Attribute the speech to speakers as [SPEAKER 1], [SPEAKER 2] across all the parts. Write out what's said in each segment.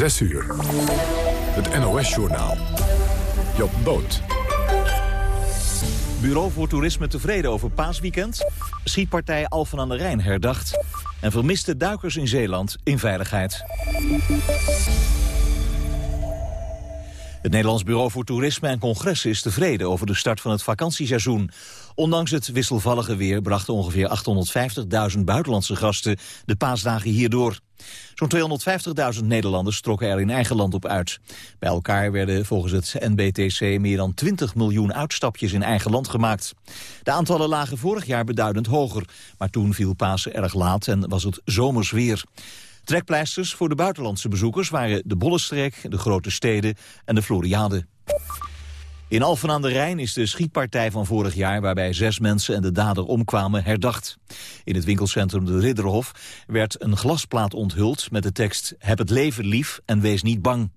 [SPEAKER 1] 6 uur. Het NOS-journaal. Job Boot.
[SPEAKER 2] Bureau voor Toerisme tevreden over paasweekend. Schietpartij Alphen aan de Rijn herdacht. En vermiste duikers in Zeeland in veiligheid. Het Nederlands Bureau voor Toerisme en Congressen is tevreden over de start van het vakantieseizoen. Ondanks het wisselvallige weer brachten ongeveer 850.000 buitenlandse gasten de paasdagen hierdoor. Zo'n 250.000 Nederlanders trokken er in eigen land op uit. Bij elkaar werden volgens het NBTC meer dan 20 miljoen uitstapjes in eigen land gemaakt. De aantallen lagen vorig jaar beduidend hoger, maar toen viel Pasen erg laat en was het zomers weer. Trekpleisters voor de buitenlandse bezoekers waren de Bollestreek, de grote steden en de Floriade. In Alphen aan de Rijn is de schietpartij van vorig jaar... waarbij zes mensen en de dader omkwamen herdacht. In het winkelcentrum De Ridderhof werd een glasplaat onthuld... met de tekst Heb het leven lief en wees niet bang.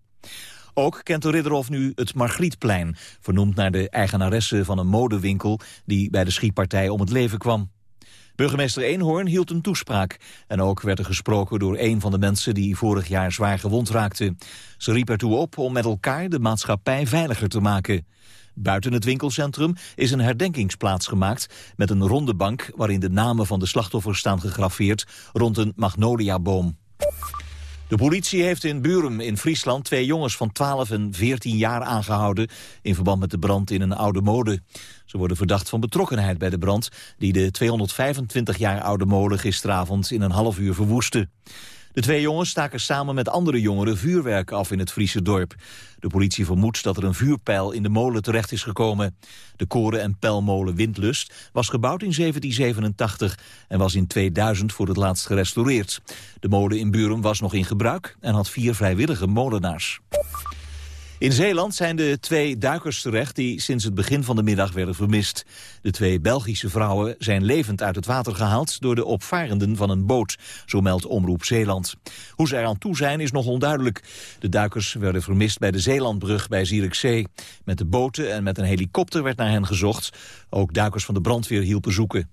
[SPEAKER 2] Ook kent de Ridderhof nu het Margrietplein... vernoemd naar de eigenaresse van een modewinkel... die bij de schietpartij om het leven kwam. Burgemeester Eenhoorn hield een toespraak. En ook werd er gesproken door een van de mensen die vorig jaar zwaar gewond raakte. Ze riep ertoe op om met elkaar de maatschappij veiliger te maken. Buiten het winkelcentrum is een herdenkingsplaats gemaakt met een ronde bank waarin de namen van de slachtoffers staan gegraveerd rond een magnoliaboom. De politie heeft in Burum in Friesland twee jongens van 12 en 14 jaar aangehouden in verband met de brand in een oude mode. Ze worden verdacht van betrokkenheid bij de brand die de 225 jaar oude molen gisteravond in een half uur verwoestte. De twee jongens staken samen met andere jongeren vuurwerk af in het Friese dorp. De politie vermoedt dat er een vuurpijl in de molen terecht is gekomen. De koren- en pijlmolen Windlust was gebouwd in 1787 en was in 2000 voor het laatst gerestaureerd. De molen in Buren was nog in gebruik en had vier vrijwillige molenaars. In Zeeland zijn de twee duikers terecht die sinds het begin van de middag werden vermist. De twee Belgische vrouwen zijn levend uit het water gehaald door de opvarenden van een boot, zo meldt Omroep Zeeland. Hoe ze eraan toe zijn is nog onduidelijk. De duikers werden vermist bij de Zeelandbrug bij Zierikzee. Met de boten en met een helikopter werd naar hen gezocht. Ook duikers van de brandweer hielpen zoeken.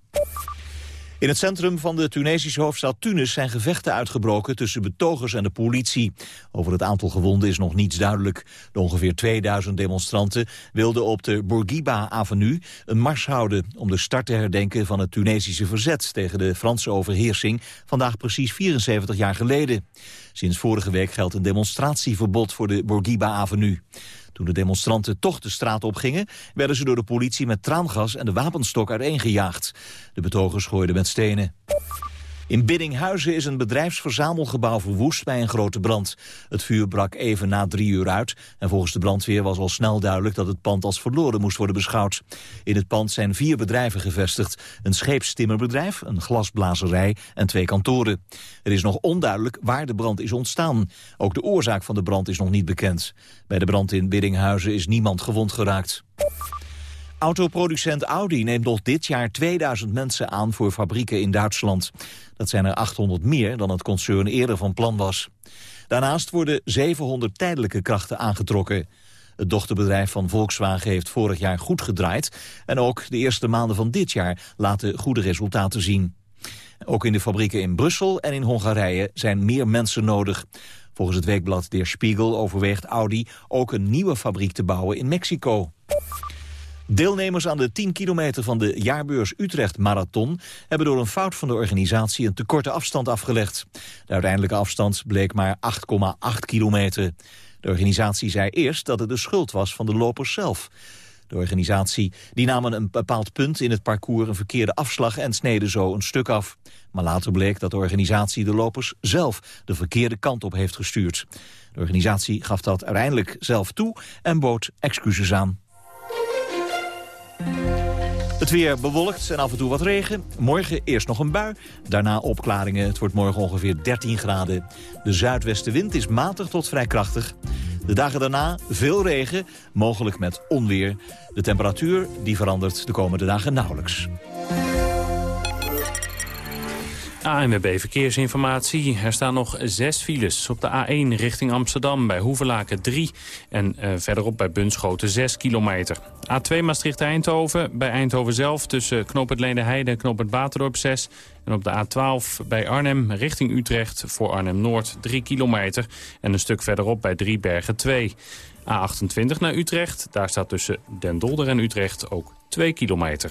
[SPEAKER 2] In het centrum van de Tunesische hoofdstad Tunis zijn gevechten uitgebroken tussen betogers en de politie. Over het aantal gewonden is nog niets duidelijk. De ongeveer 2000 demonstranten wilden op de Bourguiba-avenue een mars houden om de start te herdenken van het Tunesische verzet tegen de Franse overheersing vandaag precies 74 jaar geleden. Sinds vorige week geldt een demonstratieverbod voor de Bourguiba-avenue. Toen de demonstranten toch de straat opgingen... werden ze door de politie met traangas en de wapenstok uiteengejaagd. De betogers gooiden met stenen. In Biddinghuizen is een bedrijfsverzamelgebouw verwoest bij een grote brand. Het vuur brak even na drie uur uit en volgens de brandweer was al snel duidelijk dat het pand als verloren moest worden beschouwd. In het pand zijn vier bedrijven gevestigd. Een scheepstimmerbedrijf, een glasblazerij en twee kantoren. Er is nog onduidelijk waar de brand is ontstaan. Ook de oorzaak van de brand is nog niet bekend. Bij de brand in Biddinghuizen is niemand gewond geraakt. Autoproducent Audi neemt nog dit jaar 2000 mensen aan voor fabrieken in Duitsland. Dat zijn er 800 meer dan het concern eerder van plan was. Daarnaast worden 700 tijdelijke krachten aangetrokken. Het dochterbedrijf van Volkswagen heeft vorig jaar goed gedraaid... en ook de eerste maanden van dit jaar laten goede resultaten zien. Ook in de fabrieken in Brussel en in Hongarije zijn meer mensen nodig. Volgens het weekblad Der Spiegel overweegt Audi ook een nieuwe fabriek te bouwen in Mexico. Deelnemers aan de 10 kilometer van de jaarbeurs Utrecht Marathon... hebben door een fout van de organisatie een te korte afstand afgelegd. De uiteindelijke afstand bleek maar 8,8 kilometer. De organisatie zei eerst dat het de schuld was van de lopers zelf. De organisatie die namen een bepaald punt in het parcours een verkeerde afslag en sneden zo een stuk af. Maar later bleek dat de organisatie de lopers zelf de verkeerde kant op heeft gestuurd. De organisatie gaf dat uiteindelijk zelf toe en bood excuses aan. Het weer bewolkt en af en toe wat regen. Morgen eerst nog een bui, daarna opklaringen. Het wordt morgen ongeveer 13 graden. De zuidwestenwind is matig tot vrij krachtig. De dagen daarna veel regen, mogelijk met onweer. De temperatuur die verandert de komende dagen nauwelijks.
[SPEAKER 3] ANWB Verkeersinformatie. Er staan nog zes files. Op de A1 richting Amsterdam bij Hoevelaken 3. En uh, verderop bij Bunschoten 6 kilometer. A2 Maastricht-Eindhoven. Bij Eindhoven zelf tussen Knoop het Heide en Knoop het Baterdorp 6. En op de A12 bij Arnhem richting Utrecht voor Arnhem-Noord 3 kilometer. En een stuk verderop bij Driebergen 2. A28 naar Utrecht. Daar staat tussen Den Dolder en Utrecht ook 2 kilometer.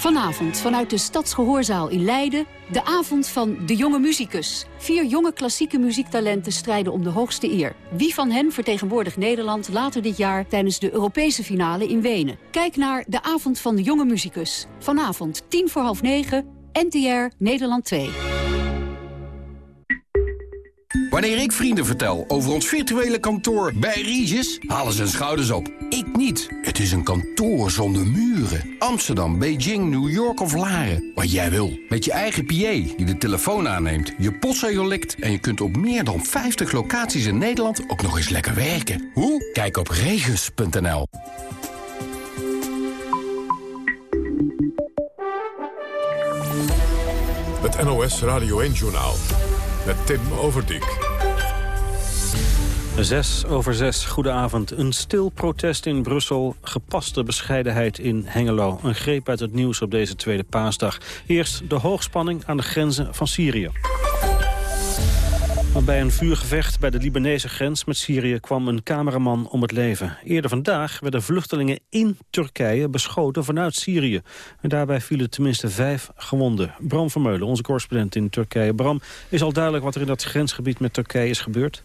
[SPEAKER 4] Vanavond vanuit de Stadsgehoorzaal in Leiden... de avond van De Jonge Muzikus. Vier jonge klassieke muziektalenten strijden om de hoogste eer. Wie van hen vertegenwoordigt Nederland later dit jaar... tijdens de Europese finale in Wenen? Kijk naar de avond van De Jonge Muzikus. Vanavond tien voor half negen, NTR, Nederland 2.
[SPEAKER 5] Wanneer ik vrienden vertel over ons virtuele kantoor bij Regis, halen ze hun schouders op. Ik niet. Het is een kantoor zonder muren. Amsterdam, Beijing, New York of Laren. Wat jij wil. Met je eigen PA die de telefoon aanneemt, je postzegel likt... en je kunt op meer dan 50 locaties in Nederland ook nog eens lekker werken. Hoe? Kijk op regis.nl.
[SPEAKER 1] Het NOS Radio 1-journaal met Tim Overdijk.
[SPEAKER 6] Zes over zes, goedenavond. Een stil protest in Brussel, gepaste bescheidenheid in Hengelo. Een greep uit het nieuws op deze tweede paasdag. Eerst de hoogspanning aan de grenzen van Syrië. Bij een vuurgevecht bij de Libanese grens met Syrië kwam een cameraman om het leven. Eerder vandaag werden vluchtelingen in Turkije beschoten vanuit Syrië. En daarbij vielen tenminste vijf gewonden. Bram Vermeulen, onze correspondent in Turkije. Bram, is al duidelijk wat er in dat grensgebied met Turkije is gebeurd?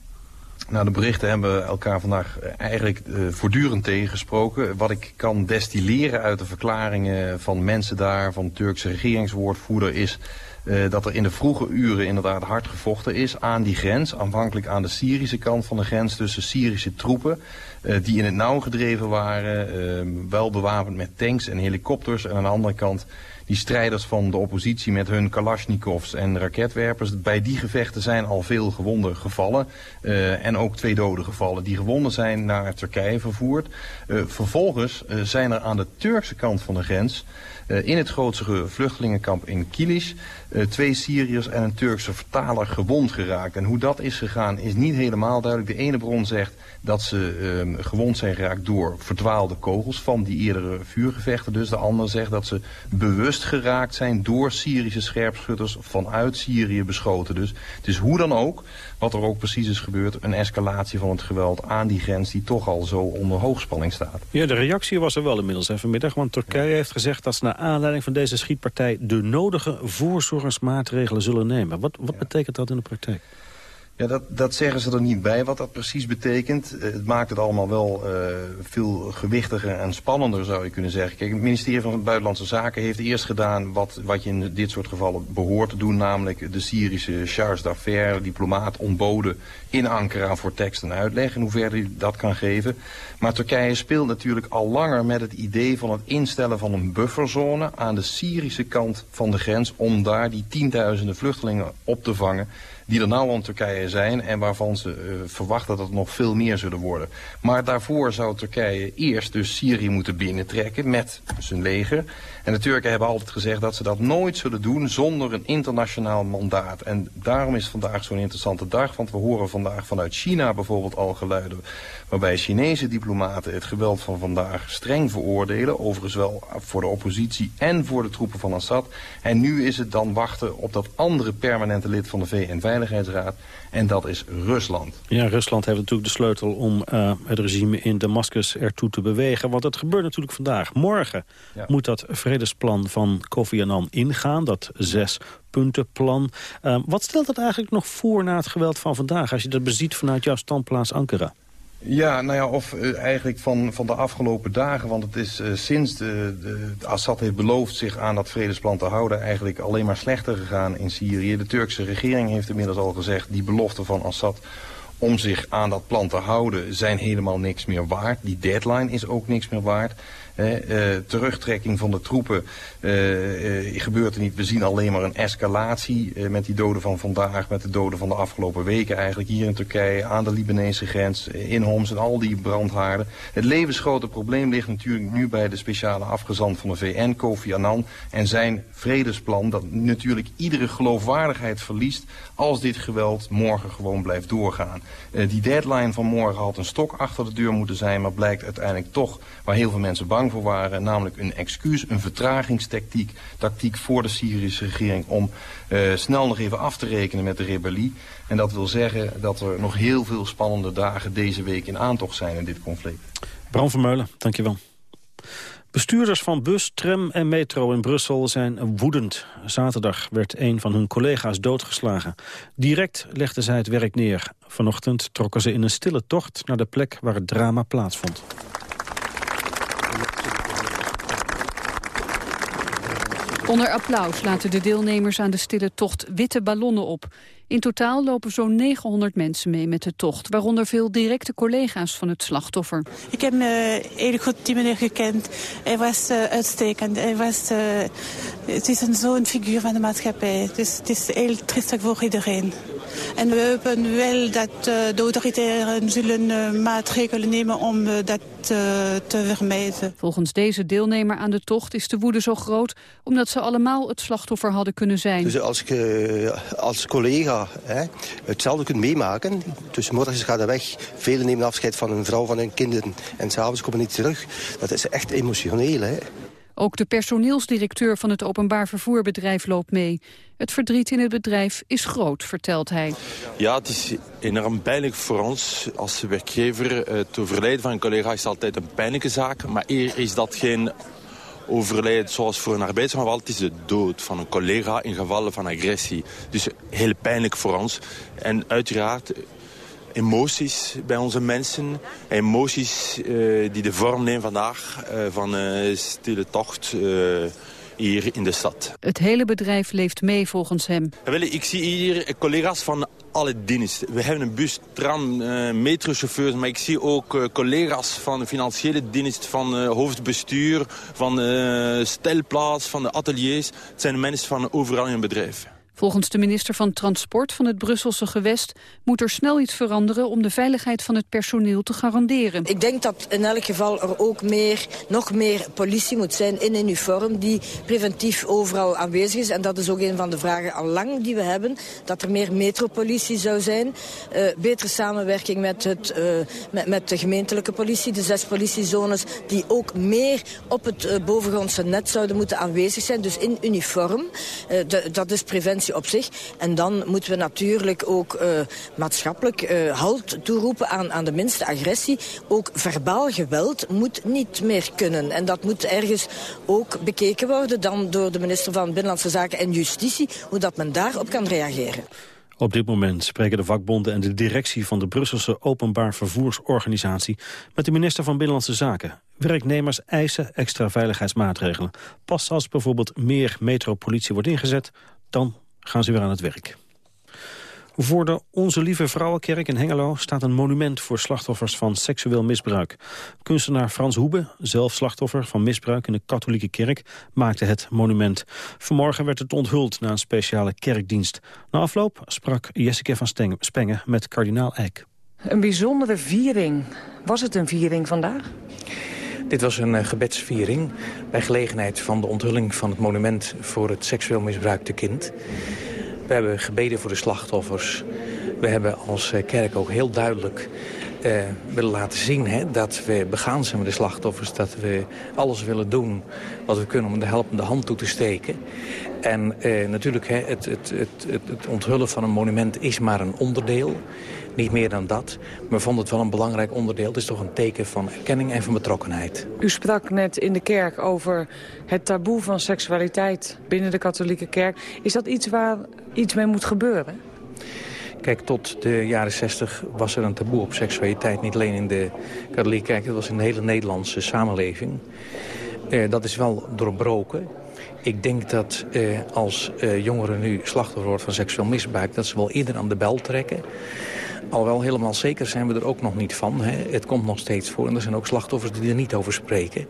[SPEAKER 7] Nou, de berichten hebben elkaar vandaag eh, eigenlijk uh, voortdurend tegengesproken. Wat ik kan destilleren uit de verklaringen van mensen daar, van de Turkse regeringswoordvoerder, is uh, dat er in de vroege uren inderdaad hard gevochten is aan die grens. Aanvankelijk aan de Syrische kant van de grens tussen Syrische troepen. Uh, die in het nauw gedreven waren, wel bewapend met tanks en helikopters. En aan de andere kant die strijders van de oppositie met hun kalasjnikovs en raketwerpers. Bij die gevechten zijn al veel gewonden gevallen uh, en ook twee doden gevallen. Die gewonden zijn naar Turkije vervoerd. Vervolgens zijn er aan de Turkse kant van de grens in het grootste vluchtelingenkamp in Kilis twee Syriërs en een Turkse vertaler gewond geraakt. En hoe dat is gegaan is niet helemaal duidelijk. De ene bron zegt dat ze uh, gewond zijn geraakt door verdwaalde kogels van die eerdere vuurgevechten. Dus de andere zegt dat ze bewust geraakt zijn door Syrische scherpschutters vanuit Syrië beschoten. Dus het is hoe dan ook, wat er ook precies is gebeurd, een escalatie van het geweld aan die grens die toch al zo onder hoogspanning staat.
[SPEAKER 6] Ja, de reactie was er wel inmiddels hè, vanmiddag, want Turkije heeft gezegd dat ze naar aanleiding van deze schietpartij de nodige voorzorgsmaatregelen zullen nemen. Wat, wat betekent dat in de praktijk?
[SPEAKER 7] Ja, dat, dat zeggen ze er niet bij wat dat precies betekent. Eh, het maakt het allemaal wel uh, veel gewichtiger en spannender, zou je kunnen zeggen. Kijk, het ministerie van Buitenlandse Zaken heeft eerst gedaan wat, wat je in dit soort gevallen behoort te doen. Namelijk de Syrische charge d'affaires, diplomaat, ontboden in Ankara voor tekst en uitleg. In hoeverre hij dat kan geven. Maar Turkije speelt natuurlijk al langer met het idee van het instellen van een bufferzone aan de Syrische kant van de grens. Om daar die tienduizenden vluchtelingen op te vangen die er nou aan Turkije zijn en waarvan ze uh, verwachten dat het nog veel meer zullen worden. Maar daarvoor zou Turkije eerst dus Syrië moeten binnentrekken met zijn leger. En de Turken hebben altijd gezegd dat ze dat nooit zullen doen zonder een internationaal mandaat. En daarom is vandaag zo'n interessante dag, want we horen vandaag vanuit China bijvoorbeeld al geluiden waarbij Chinese diplomaten het geweld van vandaag streng veroordelen. Overigens wel voor de oppositie en voor de troepen van Assad. En nu is het dan wachten op dat andere permanente lid van de VN-veiligheidsraad. En dat is Rusland.
[SPEAKER 6] Ja, Rusland heeft natuurlijk de sleutel om uh, het regime in Damascus ertoe te bewegen. Want het gebeurt natuurlijk vandaag. Morgen ja. moet dat vredesplan van Kofi Annan ingaan. Dat zes puntenplan. Uh, wat stelt dat eigenlijk nog voor na het geweld van vandaag... als je dat beziet vanuit jouw standplaats Ankara?
[SPEAKER 7] Ja, nou ja, of uh, eigenlijk van, van de afgelopen dagen. Want het is uh, sinds de, de, Assad heeft beloofd zich aan dat vredesplan te houden... eigenlijk alleen maar slechter gegaan in Syrië. De Turkse regering heeft inmiddels al gezegd... die belofte van Assad om zich aan dat plan te houden zijn helemaal niks meer waard. Die deadline is ook niks meer waard. Terugtrekking van de troepen gebeurt er niet. We zien alleen maar een escalatie met die doden van vandaag, met de doden van de afgelopen weken eigenlijk hier in Turkije, aan de Libanese grens, in Homs en al die brandhaarden. Het levensgrote probleem ligt natuurlijk nu bij de speciale afgezant van de VN, Kofi Annan, en zijn vredesplan dat natuurlijk iedere geloofwaardigheid verliest als dit geweld morgen gewoon blijft doorgaan. Die deadline van morgen had een stok achter de deur moeten zijn, maar blijkt uiteindelijk toch waar heel veel mensen bang voor waren, namelijk een excuus, een vertragingstactiek tactiek voor de Syrische regering om uh, snel nog even af te rekenen met de rebellie. En dat wil zeggen dat er nog heel veel spannende dagen deze week in aantocht zijn in dit conflict.
[SPEAKER 6] Bram Vermeulen, dankjewel. Bestuurders van bus, tram en metro in Brussel zijn woedend. Zaterdag werd een van hun collega's doodgeslagen. Direct legden zij het werk neer. Vanochtend trokken ze in een stille tocht naar de plek waar het drama plaatsvond.
[SPEAKER 4] Onder applaus laten de deelnemers aan de stille tocht witte ballonnen op. In totaal lopen zo'n 900 mensen mee met de tocht, waaronder veel directe collega's van het slachtoffer.
[SPEAKER 8] Ik heb me heel goed die meneer gekend. Hij was uh, uitstekend. Hij was, uh, het is een zo'n figuur van de maatschappij. Dus het is heel triestig voor iedereen. En we hopen wel dat uh, de autoriteiten zullen maatregelen nemen om dat te vermijden.
[SPEAKER 4] Volgens deze deelnemer aan de tocht is de woede zo groot... omdat ze allemaal het slachtoffer hadden kunnen zijn.
[SPEAKER 9] Dus als, ik, als collega hè, hetzelfde kunt meemaken. Dus morgens gaat hij weg. Velen nemen afscheid van hun vrouw, van hun kinderen. En s'avonds komen niet terug. Dat is echt emotioneel. Hè.
[SPEAKER 4] Ook de personeelsdirecteur van het openbaar vervoerbedrijf loopt mee. Het verdriet in het bedrijf is groot, vertelt hij.
[SPEAKER 10] Ja, het is enorm pijnlijk voor ons als werkgever. Het overlijden van een collega is altijd een pijnlijke zaak. Maar hier is dat geen overlijdt zoals voor een arbeidsgeval. Het is de dood van een collega in gevallen van agressie. Dus heel pijnlijk voor ons. En uiteraard emoties bij onze mensen. Emoties uh, die de vorm nemen vandaag uh, van een stille tocht... Uh, hier in de stad.
[SPEAKER 4] Het hele bedrijf leeft mee volgens hem.
[SPEAKER 10] Ik zie hier collega's van alle diensten. We hebben een bus, tram, uh, metrochauffeurs, maar ik zie ook uh, collega's van de financiële dienst, van uh, hoofdbestuur, van stelplaats, van de ateliers. Het zijn mensen van overal in het bedrijf.
[SPEAKER 4] Volgens de minister van Transport van het Brusselse gewest moet er snel iets veranderen om de veiligheid van het personeel te garanderen.
[SPEAKER 11] Ik denk dat in elk geval er ook meer, nog meer politie moet zijn in uniform die preventief overal aanwezig is. En dat is ook een van de vragen al lang die we hebben. Dat er meer metropolitie zou zijn. Uh, betere samenwerking met, het, uh, met, met, de gemeentelijke politie, de zes politiezones die ook meer op het uh, bovengrondse net zouden moeten aanwezig zijn. Dus in uniform. De, dat is preventie op zich. En dan moeten we natuurlijk ook uh, maatschappelijk uh, halt toeroepen aan, aan de minste agressie. Ook verbaal geweld moet niet meer kunnen. En dat moet ergens ook bekeken worden dan door de minister van Binnenlandse Zaken en Justitie, hoe dat men daarop kan reageren.
[SPEAKER 6] Op dit moment spreken de vakbonden en de directie van de Brusselse Openbaar Vervoersorganisatie met de minister van Binnenlandse Zaken. Werknemers eisen extra veiligheidsmaatregelen. Pas als bijvoorbeeld meer metropolitie wordt ingezet, dan gaan ze weer aan het werk. Voor de Onze Lieve Vrouwenkerk in Hengelo staat een monument voor slachtoffers van seksueel misbruik. Kunstenaar Frans Hoebe, zelf slachtoffer van misbruik in de katholieke kerk, maakte het monument. Vanmorgen werd het onthuld na een speciale kerkdienst. Na afloop sprak Jessica van Spengen met kardinaal Eijk.
[SPEAKER 12] Een bijzondere viering. Was het een viering vandaag?
[SPEAKER 13] Dit was een uh, gebedsviering bij gelegenheid van de onthulling van het monument voor het seksueel misbruikte kind. We hebben gebeden voor de slachtoffers. We hebben als uh, kerk ook heel duidelijk uh, willen laten zien hè, dat we begaan zijn met de slachtoffers. Dat we alles willen doen wat we kunnen om de helpende hand toe te steken. En natuurlijk, hè, het, het, het, het onthullen van een monument is maar een onderdeel. Niet meer dan dat. Maar we vonden het wel een belangrijk onderdeel. Het is toch een teken van erkenning en van betrokkenheid.
[SPEAKER 12] U sprak net in de kerk over het taboe van seksualiteit binnen de katholieke kerk. Is dat iets waar iets mee moet gebeuren?
[SPEAKER 13] Kijk, tot de jaren 60 was er een taboe op seksualiteit. Niet alleen in de katholieke kerk, het was in de hele Nederlandse samenleving. Eh, dat is wel doorbroken. Ik denk dat eh, als eh, jongeren nu slachtoffer worden van seksueel misbruik... dat ze wel eerder aan de bel trekken Al wel helemaal zeker zijn we er ook nog niet van. Hè. Het komt nog steeds voor en er zijn ook slachtoffers die er niet over spreken.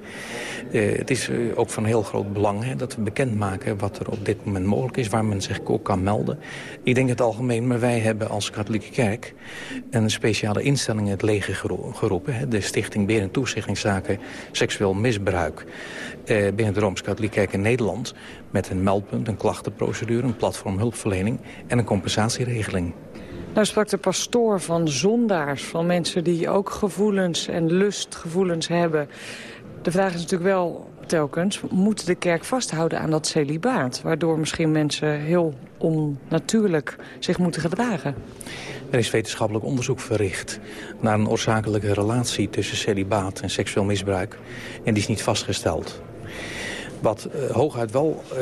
[SPEAKER 13] Uh, het is uh, ook van heel groot belang hè, dat we bekendmaken wat er op dit moment mogelijk is... waar men zich ook kan melden. Ik denk het algemeen, maar wij hebben als katholieke kerk... een speciale instelling in het leger geroepen. Hè, de Stichting Beer- en Toezichtingszaken Seksueel Misbruik... Uh, binnen de Rooms-Katholieke Kerk in Nederland... met een meldpunt, een klachtenprocedure, een platform hulpverlening... en een compensatieregeling.
[SPEAKER 12] Nou sprak de pastoor van zondaars, van mensen die ook gevoelens en lustgevoelens hebben. De vraag is natuurlijk wel telkens, moet de kerk vasthouden aan dat celibaat? Waardoor misschien mensen heel onnatuurlijk zich moeten gedragen.
[SPEAKER 13] Er is wetenschappelijk onderzoek verricht naar een oorzakelijke relatie tussen celibaat en seksueel misbruik. En die is niet vastgesteld. Wat uh, hooguit wel uh,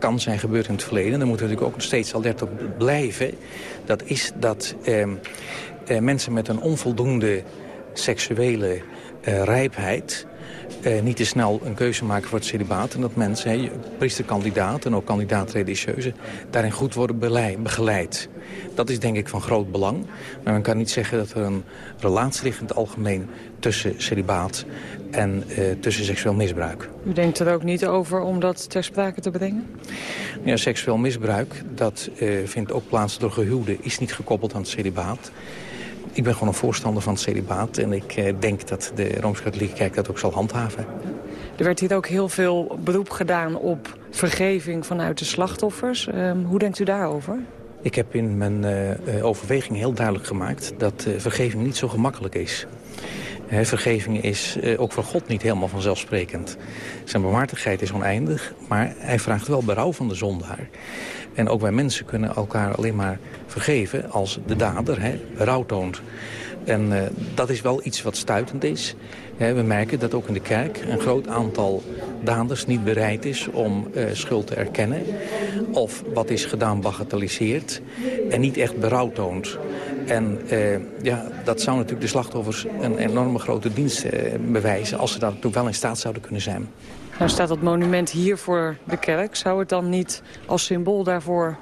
[SPEAKER 13] kan zijn gebeurd in het verleden... daar moeten we natuurlijk ook steeds alert op blijven... dat is dat eh, eh, mensen met een onvoldoende seksuele eh, rijpheid... Uh, niet te snel een keuze maken voor het celibaat. En dat mensen, he, priesterkandidaat en ook kandidaat religieuze... daarin goed worden begeleid. Dat is denk ik van groot belang. Maar men kan niet zeggen dat er een relatie ligt in het algemeen... tussen celibaat en uh, tussen seksueel misbruik.
[SPEAKER 12] U denkt er ook niet over om dat ter sprake te brengen?
[SPEAKER 13] Ja, seksueel misbruik, dat uh, vindt ook plaats door gehuwden... is niet gekoppeld aan het celibaat. Ik ben gewoon een voorstander van het celibaat. En ik uh, denk dat de Rooms-Katholieke Kerk dat ook zal handhaven.
[SPEAKER 12] Er werd hier ook heel veel beroep gedaan op vergeving vanuit de slachtoffers. Uh, hoe denkt u daarover?
[SPEAKER 13] Ik heb in mijn uh, overweging heel duidelijk gemaakt dat vergeving niet zo gemakkelijk is. Vergeving is ook voor God niet helemaal vanzelfsprekend. Zijn bewaardigheid is oneindig, maar hij vraagt wel berouw van de zondaar. En ook wij mensen kunnen elkaar alleen maar vergeven als de dader he, rouw toont. En uh, dat is wel iets wat stuitend is. We merken dat ook in de kerk een groot aantal daders niet bereid is om uh, schuld te erkennen. Of wat is gedaan bagatelliseert en niet echt berouw toont. En uh, ja, dat zou natuurlijk de slachtoffers een enorme grote dienst uh, bewijzen... als ze daartoe wel in staat zouden kunnen zijn.
[SPEAKER 12] Nou staat dat monument hier voor de kerk. Zou het dan niet als symbool daarvoor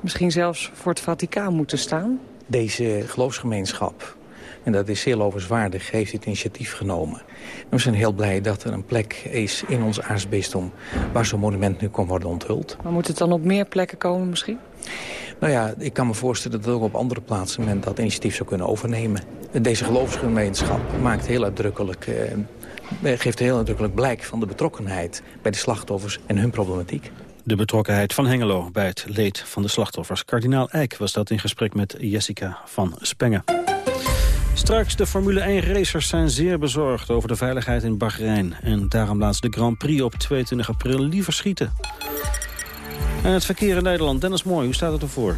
[SPEAKER 12] misschien zelfs voor het Vaticaan moeten staan?
[SPEAKER 13] Deze geloofsgemeenschap, en dat is heel lovenswaardig, heeft dit initiatief genomen. En we zijn heel blij dat er een plek is in ons aartsbisdom... waar zo'n monument nu kan worden onthuld.
[SPEAKER 12] Maar moet het dan op meer plekken komen misschien?
[SPEAKER 13] Nou ja, ik kan me voorstellen dat ook op andere plaatsen men dat initiatief zou kunnen overnemen. Deze geloofsgemeenschap maakt heel uitdrukkelijk, eh, geeft heel uitdrukkelijk blijk van de betrokkenheid bij de slachtoffers en hun problematiek.
[SPEAKER 6] De betrokkenheid van Hengelo bij het leed van de slachtoffers. Kardinaal Eijk was dat in gesprek met Jessica van Spengen. Straks de Formule 1-racers zijn zeer bezorgd over de veiligheid in Bahrein. En daarom laat ze de Grand Prix op 22 april liever schieten. En het verkeer in Nederland. Dennis Mooi, hoe staat het ervoor?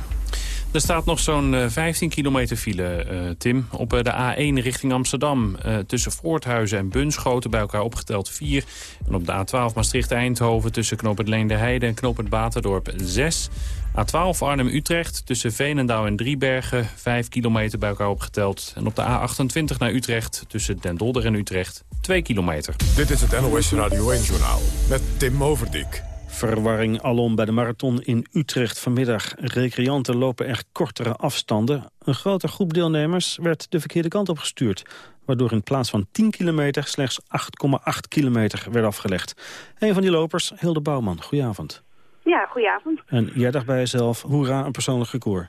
[SPEAKER 3] Er staat nog zo'n 15 kilometer file, uh, Tim. Op uh, de A1 richting Amsterdam. Tussen Voorthuizen en Bunschoten bij elkaar opgeteld 4. En op de A12 Maastricht-Eindhoven tussen knooppunt Leende Heide en knooppunt Baterdorp 6. A12 Arnhem-Utrecht tussen Veenendaal en Driebergen. 5 kilometer bij elkaar opgeteld. En op de A28 naar Utrecht tussen Den Dolder en Utrecht 2 kilometer.
[SPEAKER 1] Dit is het NOS Radio 1-journaal met Tim Overdijk.
[SPEAKER 6] Verwarring alom bij de marathon in Utrecht vanmiddag. Recreanten lopen echt kortere afstanden. Een grote groep deelnemers werd de verkeerde kant op gestuurd. Waardoor in plaats van 10 kilometer slechts 8,8 kilometer werd afgelegd. Een van die lopers, Hilde Bouwman. Goedenavond.
[SPEAKER 14] Ja, goedenavond.
[SPEAKER 6] En jij dacht bij jezelf, hoera, een persoonlijk record.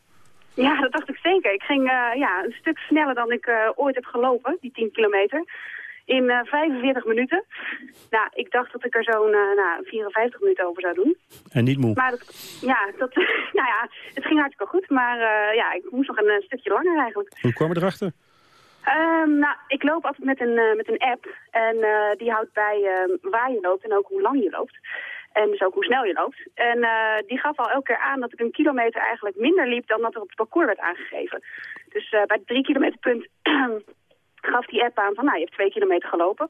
[SPEAKER 14] Ja, dat dacht ik zeker. Ik ging uh, ja, een stuk sneller dan ik uh, ooit heb gelopen, die 10 kilometer in uh, 45 minuten. Nou, ik dacht dat ik er zo'n uh, nou, 54 minuten over zou doen.
[SPEAKER 6] En niet moe?
[SPEAKER 14] Maar dat, ja, dat, nou ja, het ging hartstikke goed. Maar uh, ja, ik moest nog een, stukje langer eigenlijk.
[SPEAKER 6] Hoe kwam je erachter?
[SPEAKER 14] Um, nou, ik loop altijd met een, met een app. En die houdt bij waar je loopt en ook hoe lang je loopt. En dus ook hoe snel je loopt. En die gaf al elke keer aan dat ik een kilometer eigenlijk minder liep dan dat er op het parcours werd aangegeven. Dus bij het drie kilometer punt gaf die app aan van, nou, je hebt twee kilometer gelopen.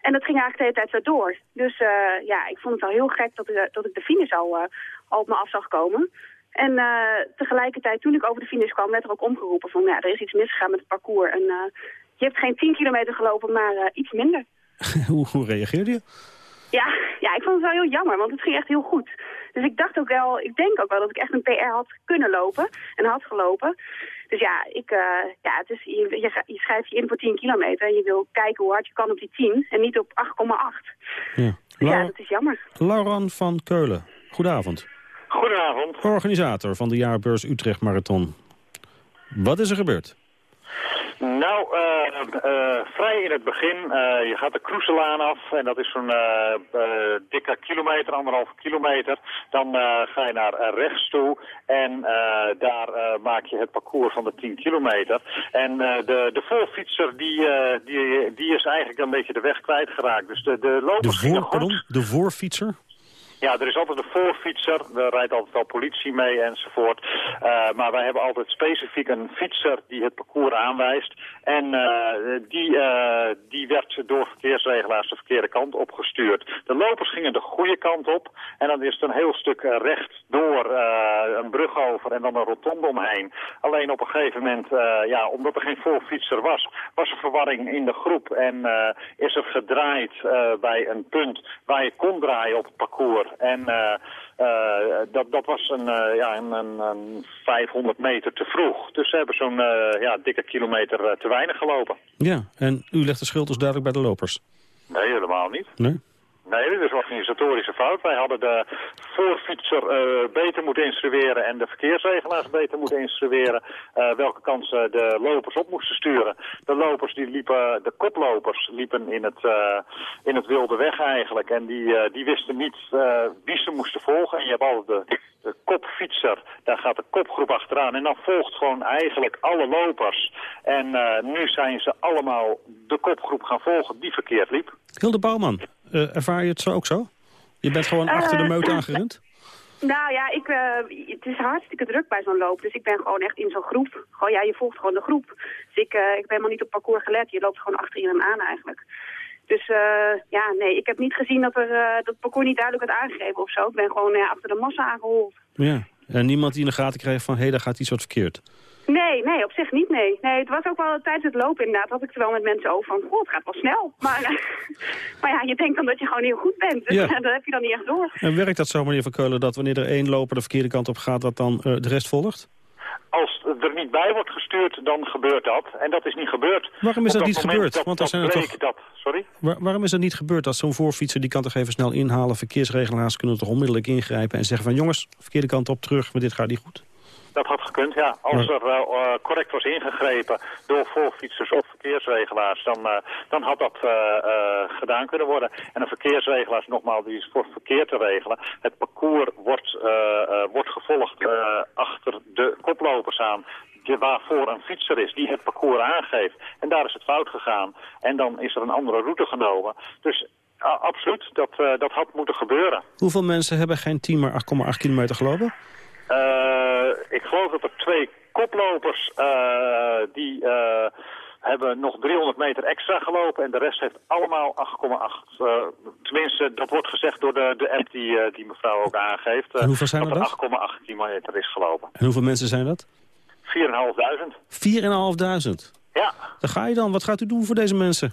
[SPEAKER 14] En dat ging eigenlijk de hele tijd zo door. Dus uh, ja, ik vond het al heel gek dat, ik, dat ik de finish al, uh, al op me af zag komen. En tegelijkertijd, toen ik over de finish kwam, werd er ook omgeroepen van, ja, er is iets misgegaan met het parcours. En je hebt geen 10 kilometer gelopen, maar iets minder.
[SPEAKER 6] hoe, hoe reageerde je?
[SPEAKER 14] Ja, ja, ik vond het wel heel jammer, want het ging echt heel goed. Dus ik dacht ook wel, ik denk ook wel dat ik echt een PR had kunnen lopen en had gelopen. Dus ja, ik, eh, ja het is, je, je, ga- je schrijft je in voor 10 kilometer en je wil kijken hoe hard je kan op die 10 en niet op 8,8.
[SPEAKER 6] Ja.
[SPEAKER 14] Ja,
[SPEAKER 6] Laura,
[SPEAKER 14] dat is jammer.
[SPEAKER 6] Lauran van Keulen, goedenavond.
[SPEAKER 15] Goedenavond.
[SPEAKER 6] Organisator van de jaarbeurs Utrecht Marathon. Wat is er gebeurd?
[SPEAKER 15] Nou, eh, eh, vrij in het begin, eh, je gaat de Kroeselaan af en dat is zo'n dikke kilometer, anderhalve kilometer. Dan ga je naar rechts toe en daar maak je het parcours van de 10 kilometer. En de, de voorfietser die, die, die is eigenlijk een beetje de weg kwijtgeraakt. Dus de, de
[SPEAKER 6] De,
[SPEAKER 15] lopers gingen goed.
[SPEAKER 6] pardon, de voorfietser?
[SPEAKER 15] Ja, er is altijd een voorfietser, er rijdt altijd wel politie mee enzovoort. Eh, maar wij hebben altijd specifiek een fietser die het parcours aanwijst. En eh, die, eh, die werd door verkeersregelaars de verkeerde kant opgestuurd. De lopers gingen de goede kant op en dan is het een heel stuk recht door een brug over en dan een rotonde omheen. Alleen op een gegeven moment, ja, omdat er geen voorfietser was, was er verwarring in de groep. En is er gedraaid bij een punt waar je kon draaien op het parcours. En eh, eh, dat, dat was een, eh, ja, een, een, een 500 meter te vroeg. Dus ze hebben zo'n ja, dikke kilometer te weinig gelopen.
[SPEAKER 6] Ja, en u legt de schuld dus duidelijk bij de lopers?
[SPEAKER 15] Nee, helemaal niet.
[SPEAKER 6] Nee?
[SPEAKER 15] Nee, dit is een organisatorische fout. Wij hadden de voorfietser eh, beter moeten instrueren en de verkeersregelaars beter moeten instrueren eh, welke kant ze de lopers op moesten sturen. De lopers die liepen, de koplopers liepen in het, eh, in het wilde weg eigenlijk en die, eh, die wisten niet eh, wie ze moesten volgen. En je hebt altijd de, de kopfietser, daar gaat de kopgroep achteraan en dan volgt gewoon eigenlijk alle lopers. En eh, nu zijn ze allemaal de kopgroep gaan volgen die verkeerd liep.
[SPEAKER 6] Hilde Bouwman, eh, ervaar je het zo ook zo? Je bent gewoon achter de
[SPEAKER 14] Eh,
[SPEAKER 6] meute aangerend?
[SPEAKER 14] Nou ja, ik, eh, het is hartstikke druk bij zo'n loop. Dus ik ben gewoon echt in zo'n groep. Gewoon, ja, je volgt gewoon de groep. Dus ik, eh, ik ben helemaal niet op parcours gelet. Je loopt gewoon achter iedereen aan eigenlijk. Dus ja, nee, ik heb niet gezien dat, er, dat het parcours niet duidelijk werd aangegeven of zo. Ik ben gewoon achter de massa aangehold.
[SPEAKER 6] Ja. En niemand die in de gaten kreeg van, hé, hey, daar gaat iets wat verkeerd.
[SPEAKER 14] Nee, nee, op zich niet, nee. Nee, het was ook wel tijdens het lopen inderdaad, had ik er wel met mensen over van, goh, het gaat wel snel. Maar, maar ja, je denkt dan dat je gewoon heel goed bent. Dus
[SPEAKER 6] Ja.
[SPEAKER 14] dat heb je dan niet echt door.
[SPEAKER 6] En werkt dat zo, meneer Van Keulen, dat wanneer er één loper de verkeerde kant op gaat, dat dan eh, de rest volgt?
[SPEAKER 15] Als er niet bij wordt gestuurd, dan gebeurt dat. En dat is niet gebeurd.
[SPEAKER 6] Waarom is dat niet gebeurd?
[SPEAKER 15] Dat,
[SPEAKER 6] Want er
[SPEAKER 15] dat
[SPEAKER 6] zijn er toch-
[SPEAKER 15] dat... Sorry?
[SPEAKER 6] Waar- waarom is dat niet gebeurd? Dat zo'n voorfietser, die kan toch even snel inhalen. Verkeersregelaars kunnen toch onmiddellijk ingrijpen en zeggen van... jongens, verkeerde kant op, terug, maar dit gaat niet goed.
[SPEAKER 15] Dat had gekund, ja. Als er eh, correct was ingegrepen door voorfietsers of verkeersregelaars, dan, eh, dan had dat gedaan kunnen worden. En een verkeersregelaar, nogmaals, die is voor verkeer te regelen. Het parcours wordt, wordt gevolgd achter de koplopers aan. Waarvoor een fietser is, die het parcours aangeeft. En daar is het fout gegaan. En dan is er een andere route genomen. Dus absoluut, dat, dat had moeten gebeuren.
[SPEAKER 6] Hoeveel mensen hebben geen 10 maar 8,8 kilometer gelopen?
[SPEAKER 15] Ik geloof dat er twee koplopers eh, die eh, hebben nog 300 meter extra gelopen en de rest heeft allemaal 8,8. Eh, tenminste, dat wordt gezegd door de, de app die, die mevrouw ook aangeeft.
[SPEAKER 6] En hoeveel zijn er
[SPEAKER 15] dat
[SPEAKER 6] dat?
[SPEAKER 15] er 8,8 kilometer is gelopen.
[SPEAKER 6] En hoeveel mensen zijn dat?
[SPEAKER 15] 4.500.
[SPEAKER 6] 4.500.
[SPEAKER 15] Ja.
[SPEAKER 6] Daar ga je dan. Wat gaat u doen voor deze mensen?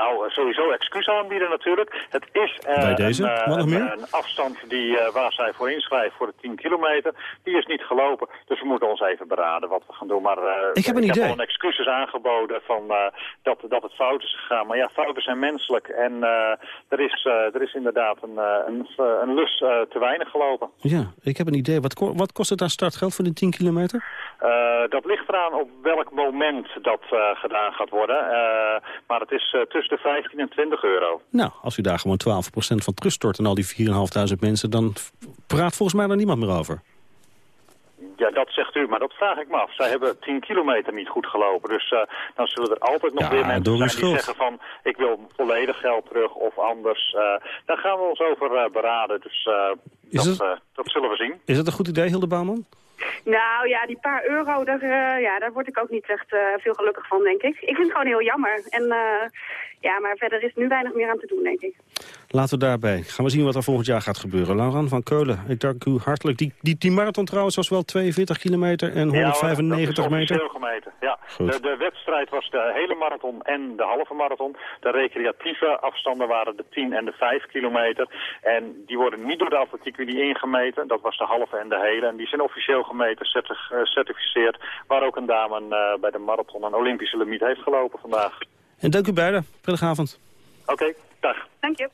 [SPEAKER 15] Nou, eh, sowieso excuus aanbieden natuurlijk. Het is eh,
[SPEAKER 6] Bij deze?
[SPEAKER 15] Een, eh, een,
[SPEAKER 6] meer?
[SPEAKER 15] een afstand die, eh, waar zij voor inschrijven voor de 10 kilometer. Die is niet gelopen. Dus we moeten ons even beraden wat we gaan doen. Maar eh,
[SPEAKER 6] Ik heb een
[SPEAKER 15] ik
[SPEAKER 6] idee.
[SPEAKER 15] heb al een excuses aangeboden van, eh, dat, dat het fout is gegaan. Maar ja, fouten zijn menselijk. En eh, er, is, eh, er is inderdaad een, een, een lus eh, te weinig gelopen.
[SPEAKER 6] Ja, ik heb een idee. Wat, ko- wat kost het aan startgeld voor die 10 kilometer?
[SPEAKER 15] Eh, dat ligt eraan op welk moment dat eh, gedaan gaat worden. Eh, maar het is eh, tussen de 15 en 20 euro.
[SPEAKER 6] Nou, als u daar gewoon 12% van terugstort en al die 4.500 mensen... dan praat volgens mij daar niemand meer over.
[SPEAKER 15] Ja, dat zegt u, maar dat vraag ik me af. Zij hebben 10 kilometer niet goed gelopen. Dus eh, dan zullen er altijd nog
[SPEAKER 6] Ja,
[SPEAKER 15] weer mensen zijn die
[SPEAKER 6] schuld.
[SPEAKER 15] zeggen van... ik wil volledig geld terug of anders. Eh, daar gaan we ons over eh, beraden. Dus dat,
[SPEAKER 6] het-
[SPEAKER 15] dat zullen we zien.
[SPEAKER 6] Is dat een goed idee, Hilde Bouwman?
[SPEAKER 14] Nou ja, die paar euro, daar, eh, ja, daar word ik ook niet echt eh, veel gelukkig van, denk ik. Ik vind het gewoon heel jammer. En eh, Ja, maar verder is nu weinig meer aan te doen, denk ik.
[SPEAKER 6] Laten we daarbij. Gaan we zien wat er volgend jaar gaat gebeuren. Lauran van Keulen, ik dank u hartelijk. Die, die, die marathon trouwens was wel 42 kilometer en 195
[SPEAKER 15] ja,
[SPEAKER 6] meter.
[SPEAKER 15] officieel gemeten. Ja, de, de wedstrijd was de hele marathon en de halve marathon. De recreatieve afstanden waren de 10 en de 5 kilometer. En die worden niet door de Atletiek Unie ingemeten. Dat was de halve en de hele. En die zijn officieel gemeten, eh, certificeerd. Waar ook een dame eh, bij de marathon een Olympische limiet heeft gelopen vandaag.
[SPEAKER 6] En dank u beiden. Prettige avond.
[SPEAKER 15] Oké, dag.
[SPEAKER 14] Dank je.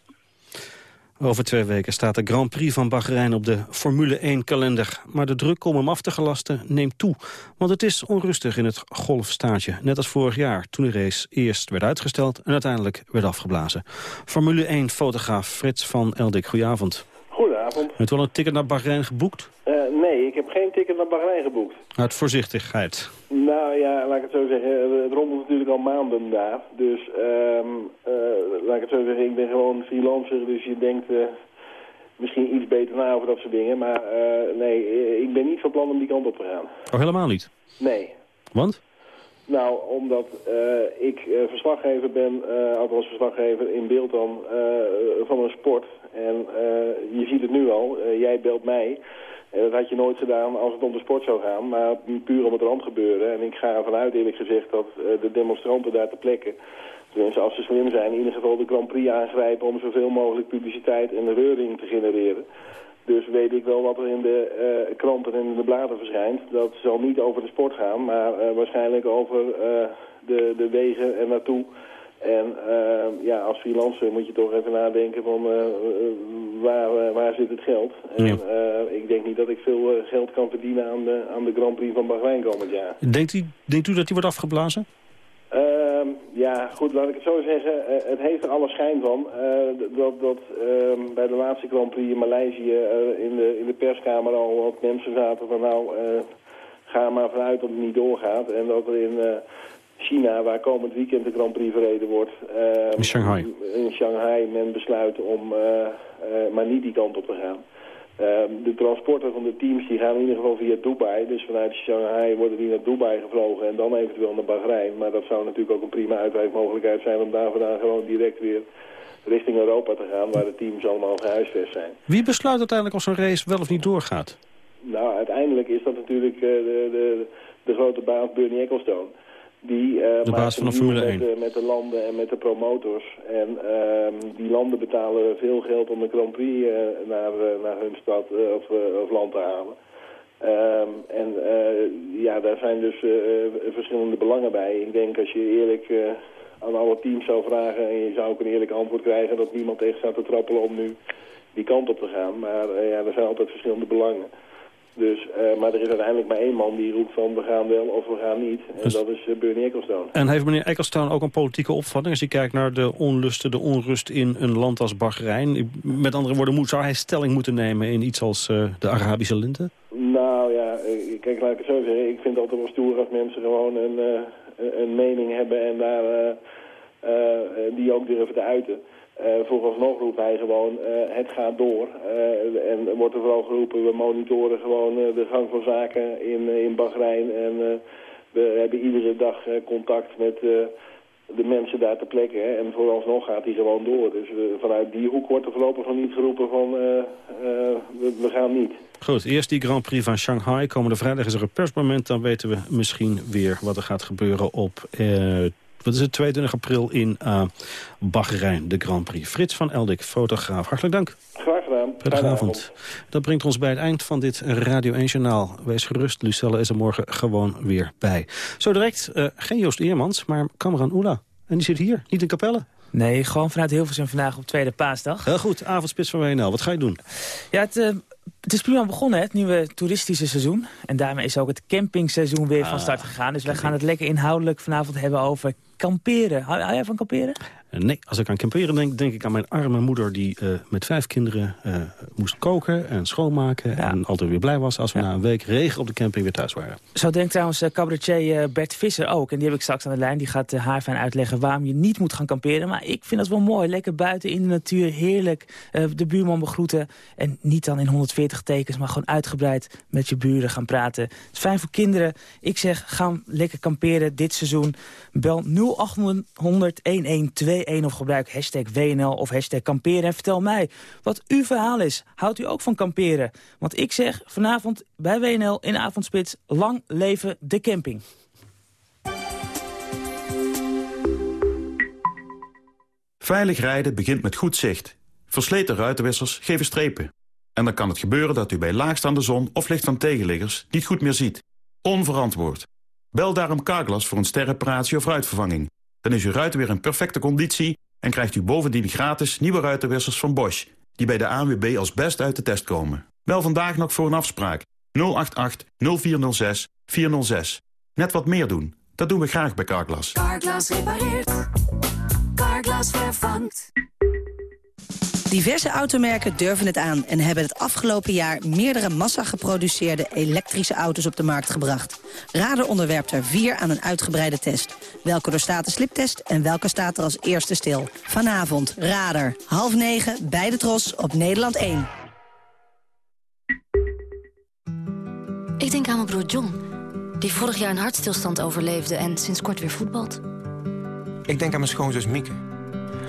[SPEAKER 6] Over twee weken staat de Grand Prix van Bahrein op de Formule 1-kalender. Maar de druk om hem af te gelasten neemt toe. Want het is onrustig in het golfstaatje. Net als vorig jaar, toen de race eerst werd uitgesteld... en uiteindelijk werd afgeblazen. Formule 1-fotograaf Frits van Eldik, goedenavond. Hebt u al een ticket naar Bahrein geboekt?
[SPEAKER 16] Eh, nee, ik heb geen ticket naar Bahrein geboekt.
[SPEAKER 6] Uit voorzichtigheid.
[SPEAKER 16] Nou ja, laat ik het zo zeggen. eh, Het rommelt natuurlijk al maanden daar. Dus ehm, eh, laat ik het zo zeggen, ik ben gewoon freelancer. Dus je denkt misschien iets beter na over dat soort dingen. Maar nee, ik ben niet van plan om die kant op te gaan.
[SPEAKER 6] Oh, helemaal niet?
[SPEAKER 16] Nee.
[SPEAKER 6] Want?
[SPEAKER 16] Nou, omdat eh, ik eh, verslaggever ben, eh althans verslaggever in beeld dan, van een sport. En je ziet het nu al, jij belt mij. En dat had je nooit gedaan als het om de sport zou gaan, maar puur om het randgebeuren. En ik ga ervan uit eerlijk gezegd dat de demonstranten daar ter plekke, tenminste als ze slim zijn, in ieder geval de Grand Prix aangrijpen om zoveel mogelijk publiciteit en reuring te genereren. Dus weet ik wel wat er in de eh, kranten en in de bladen verschijnt. Dat zal niet over de sport gaan, maar eh, waarschijnlijk over eh, de, de wegen en naartoe. En ja, als freelancer moet je toch even nadenken van waar, waar zit het geld. En ik denk niet dat ik veel geld kan verdienen aan de, aan de Grand Prix van Bahrein komend jaar.
[SPEAKER 6] Denkt u, denkt u dat die wordt afgeblazen?
[SPEAKER 16] Ehm, ja, goed, laat ik het zo zeggen. Eh, het heeft er alle schijn van. eh, dat dat ehm, bij de laatste Grand Prix in Maleisië eh, in, de, in de perskamer al wat mensen zaten van nou, ga maar vanuit dat het niet doorgaat. En dat er in China, waar komend weekend de Grand Prix verreden wordt... ehm,
[SPEAKER 6] In Shanghai.
[SPEAKER 16] In Shanghai men besluit om maar niet die kant op te gaan. Ehm, de transporten van de teams die gaan in ieder geval via Dubai. Dus vanuit Shanghai worden die naar Dubai gevlogen en dan eventueel naar Bahrein. Maar dat zou natuurlijk ook een prima uitwijkmogelijkheid zijn om daar vandaan gewoon direct weer richting Europa te gaan, waar de teams allemaal gehuisvest zijn.
[SPEAKER 6] Wie besluit uiteindelijk of zo'n race wel of niet doorgaat?
[SPEAKER 16] Nou, uiteindelijk is dat natuurlijk eh, de, de, de grote baas Bernie Ecclestone. Die, eh,
[SPEAKER 6] De baas van de Formule
[SPEAKER 16] deal
[SPEAKER 6] 1.
[SPEAKER 16] Met, de- met de landen en met de promotors. En ehm, die landen betalen veel geld om de Grand Prix eh, naar, eh, naar hun stad eh, of, eh, of land te halen. Ehm, en eh, ja, daar zijn dus eh, eh, verschillende belangen bij. Ik denk als je eerlijk eh, aan alle teams zou vragen en je zou ook een eerlijk antwoord krijgen... dat niemand echt staat te trappelen om nu die kant op te gaan. Maar eh, ja, er zijn altijd verschillende belangen. Dus, eh, maar er is uiteindelijk maar één man die roept van we gaan wel of we gaan niet. En
[SPEAKER 6] Dus-
[SPEAKER 16] dat is eh, Bernie Ecclestone.
[SPEAKER 6] En heeft meneer Ecclestone ook een politieke opvatting... als je kijkt naar de onlusten, de onrust in een land als Bahrein? Met andere woorden, moet, zou hij stelling moeten nemen in iets als eh, de Arabische lente?
[SPEAKER 16] Nou ja, kijk, laat ik het zo zeggen. Ik vind het altijd wel stoer als mensen gewoon een, een- mening hebben en daar die ook durven te uiten. Eh vooralsnog roept hij gewoon, eh, het gaat door. Eh, en wordt er vooral geroepen, we monitoren gewoon de gang van zaken in, in Bahrein. En we hebben iedere dag contact met de mensen daar ter plekke. Hè. En vooralsnog gaat hij gewoon door. Dus vanuit die hoek wordt er voorlopig nog niet geroepen van, we, we gaan niet.
[SPEAKER 6] Goed, eerst die Grand Prix van Shanghai. Komende vrijdag is er een persmoment. Dan weten we misschien weer wat er gaat gebeuren op... wat is het, 22 april in eh Bahrein, de Grand Prix. Frits van Eldik, fotograaf. Hartelijk dank.
[SPEAKER 16] Graag gedaan.
[SPEAKER 6] Prettige
[SPEAKER 16] Fijne
[SPEAKER 6] avond. Dat brengt ons bij het eind van dit Radio 1-journaal. Wees gerust, Lucelle is er morgen gewoon weer bij. Zo direct eh, geen Joost Eermans, maar Cameron Oela. En die zit hier, niet in Capelle.
[SPEAKER 17] Nee, gewoon vanuit Hilversum vandaag op tweede paasdag.
[SPEAKER 6] Heel goed, avondspits van WNL. Wat ga je doen?
[SPEAKER 17] Ja, het, eh, het is prima begonnen, hè, het nieuwe toeristische seizoen. En daarmee is ook het campingseizoen weer van
[SPEAKER 6] Ah,
[SPEAKER 17] start gegaan. Dus wij gaan het lekker inhoudelijk vanavond hebben over kamperen. Hou, hou jij van kamperen?
[SPEAKER 6] Eh, Nee, als ik aan kamperen denk, denk ik aan mijn arme moeder... die eh, met vijf kinderen eh, moest koken en schoonmaken... en altijd weer blij was als we na een week regen op de camping weer thuis waren.
[SPEAKER 17] Zo denkt trouwens uh, cabaretier Bert Visser ook. En die heb ik straks aan de lijn. Die gaat haar fijn uitleggen waarom je niet moet gaan kamperen. Maar ik vind dat wel mooi. Lekker buiten in de natuur, heerlijk. De buurman begroeten. En niet dan in 140 30 tekens, maar gewoon uitgebreid met je buren gaan praten. Het is fijn voor kinderen. Ik zeg, ga lekker kamperen dit seizoen. Bel 0800 1121 of gebruik hashtag WNL of hashtag kamperen. En vertel mij wat uw verhaal is. Houdt u ook van kamperen? Want ik zeg vanavond bij WNL in Avondspits, lang leven de camping.
[SPEAKER 18] Veilig rijden begint met goed zicht. Versleten ruitenwissers geven strepen. En dan kan het gebeuren dat u bij laagstaande zon of licht van tegenliggers niet goed meer ziet. Onverantwoord. Bel daarom Carglass voor een sterreparatie of ruitvervanging. Dan is uw ruit weer in perfecte conditie en krijgt u bovendien gratis nieuwe ruitenwissers van Bosch... die bij de ANWB als best uit de test komen. Bel vandaag nog voor een afspraak. 088 0406 406. Net wat meer doen. Dat doen we graag bij Carglass.
[SPEAKER 19] Carglass repareert. Carglass vervangt.
[SPEAKER 20] Diverse automerken durven het aan en hebben het afgelopen jaar meerdere massa geproduceerde elektrische auto's op de markt gebracht. Rader onderwerpt er vier aan een uitgebreide test. Welke doorstaat de sliptest en welke staat er als eerste stil? Vanavond, Rader, half negen, bij de Tros op Nederland 1.
[SPEAKER 21] Ik denk aan mijn broer John, die vorig jaar een hartstilstand overleefde en sinds kort weer voetbalt.
[SPEAKER 22] Ik denk aan mijn schoonzus Mieke.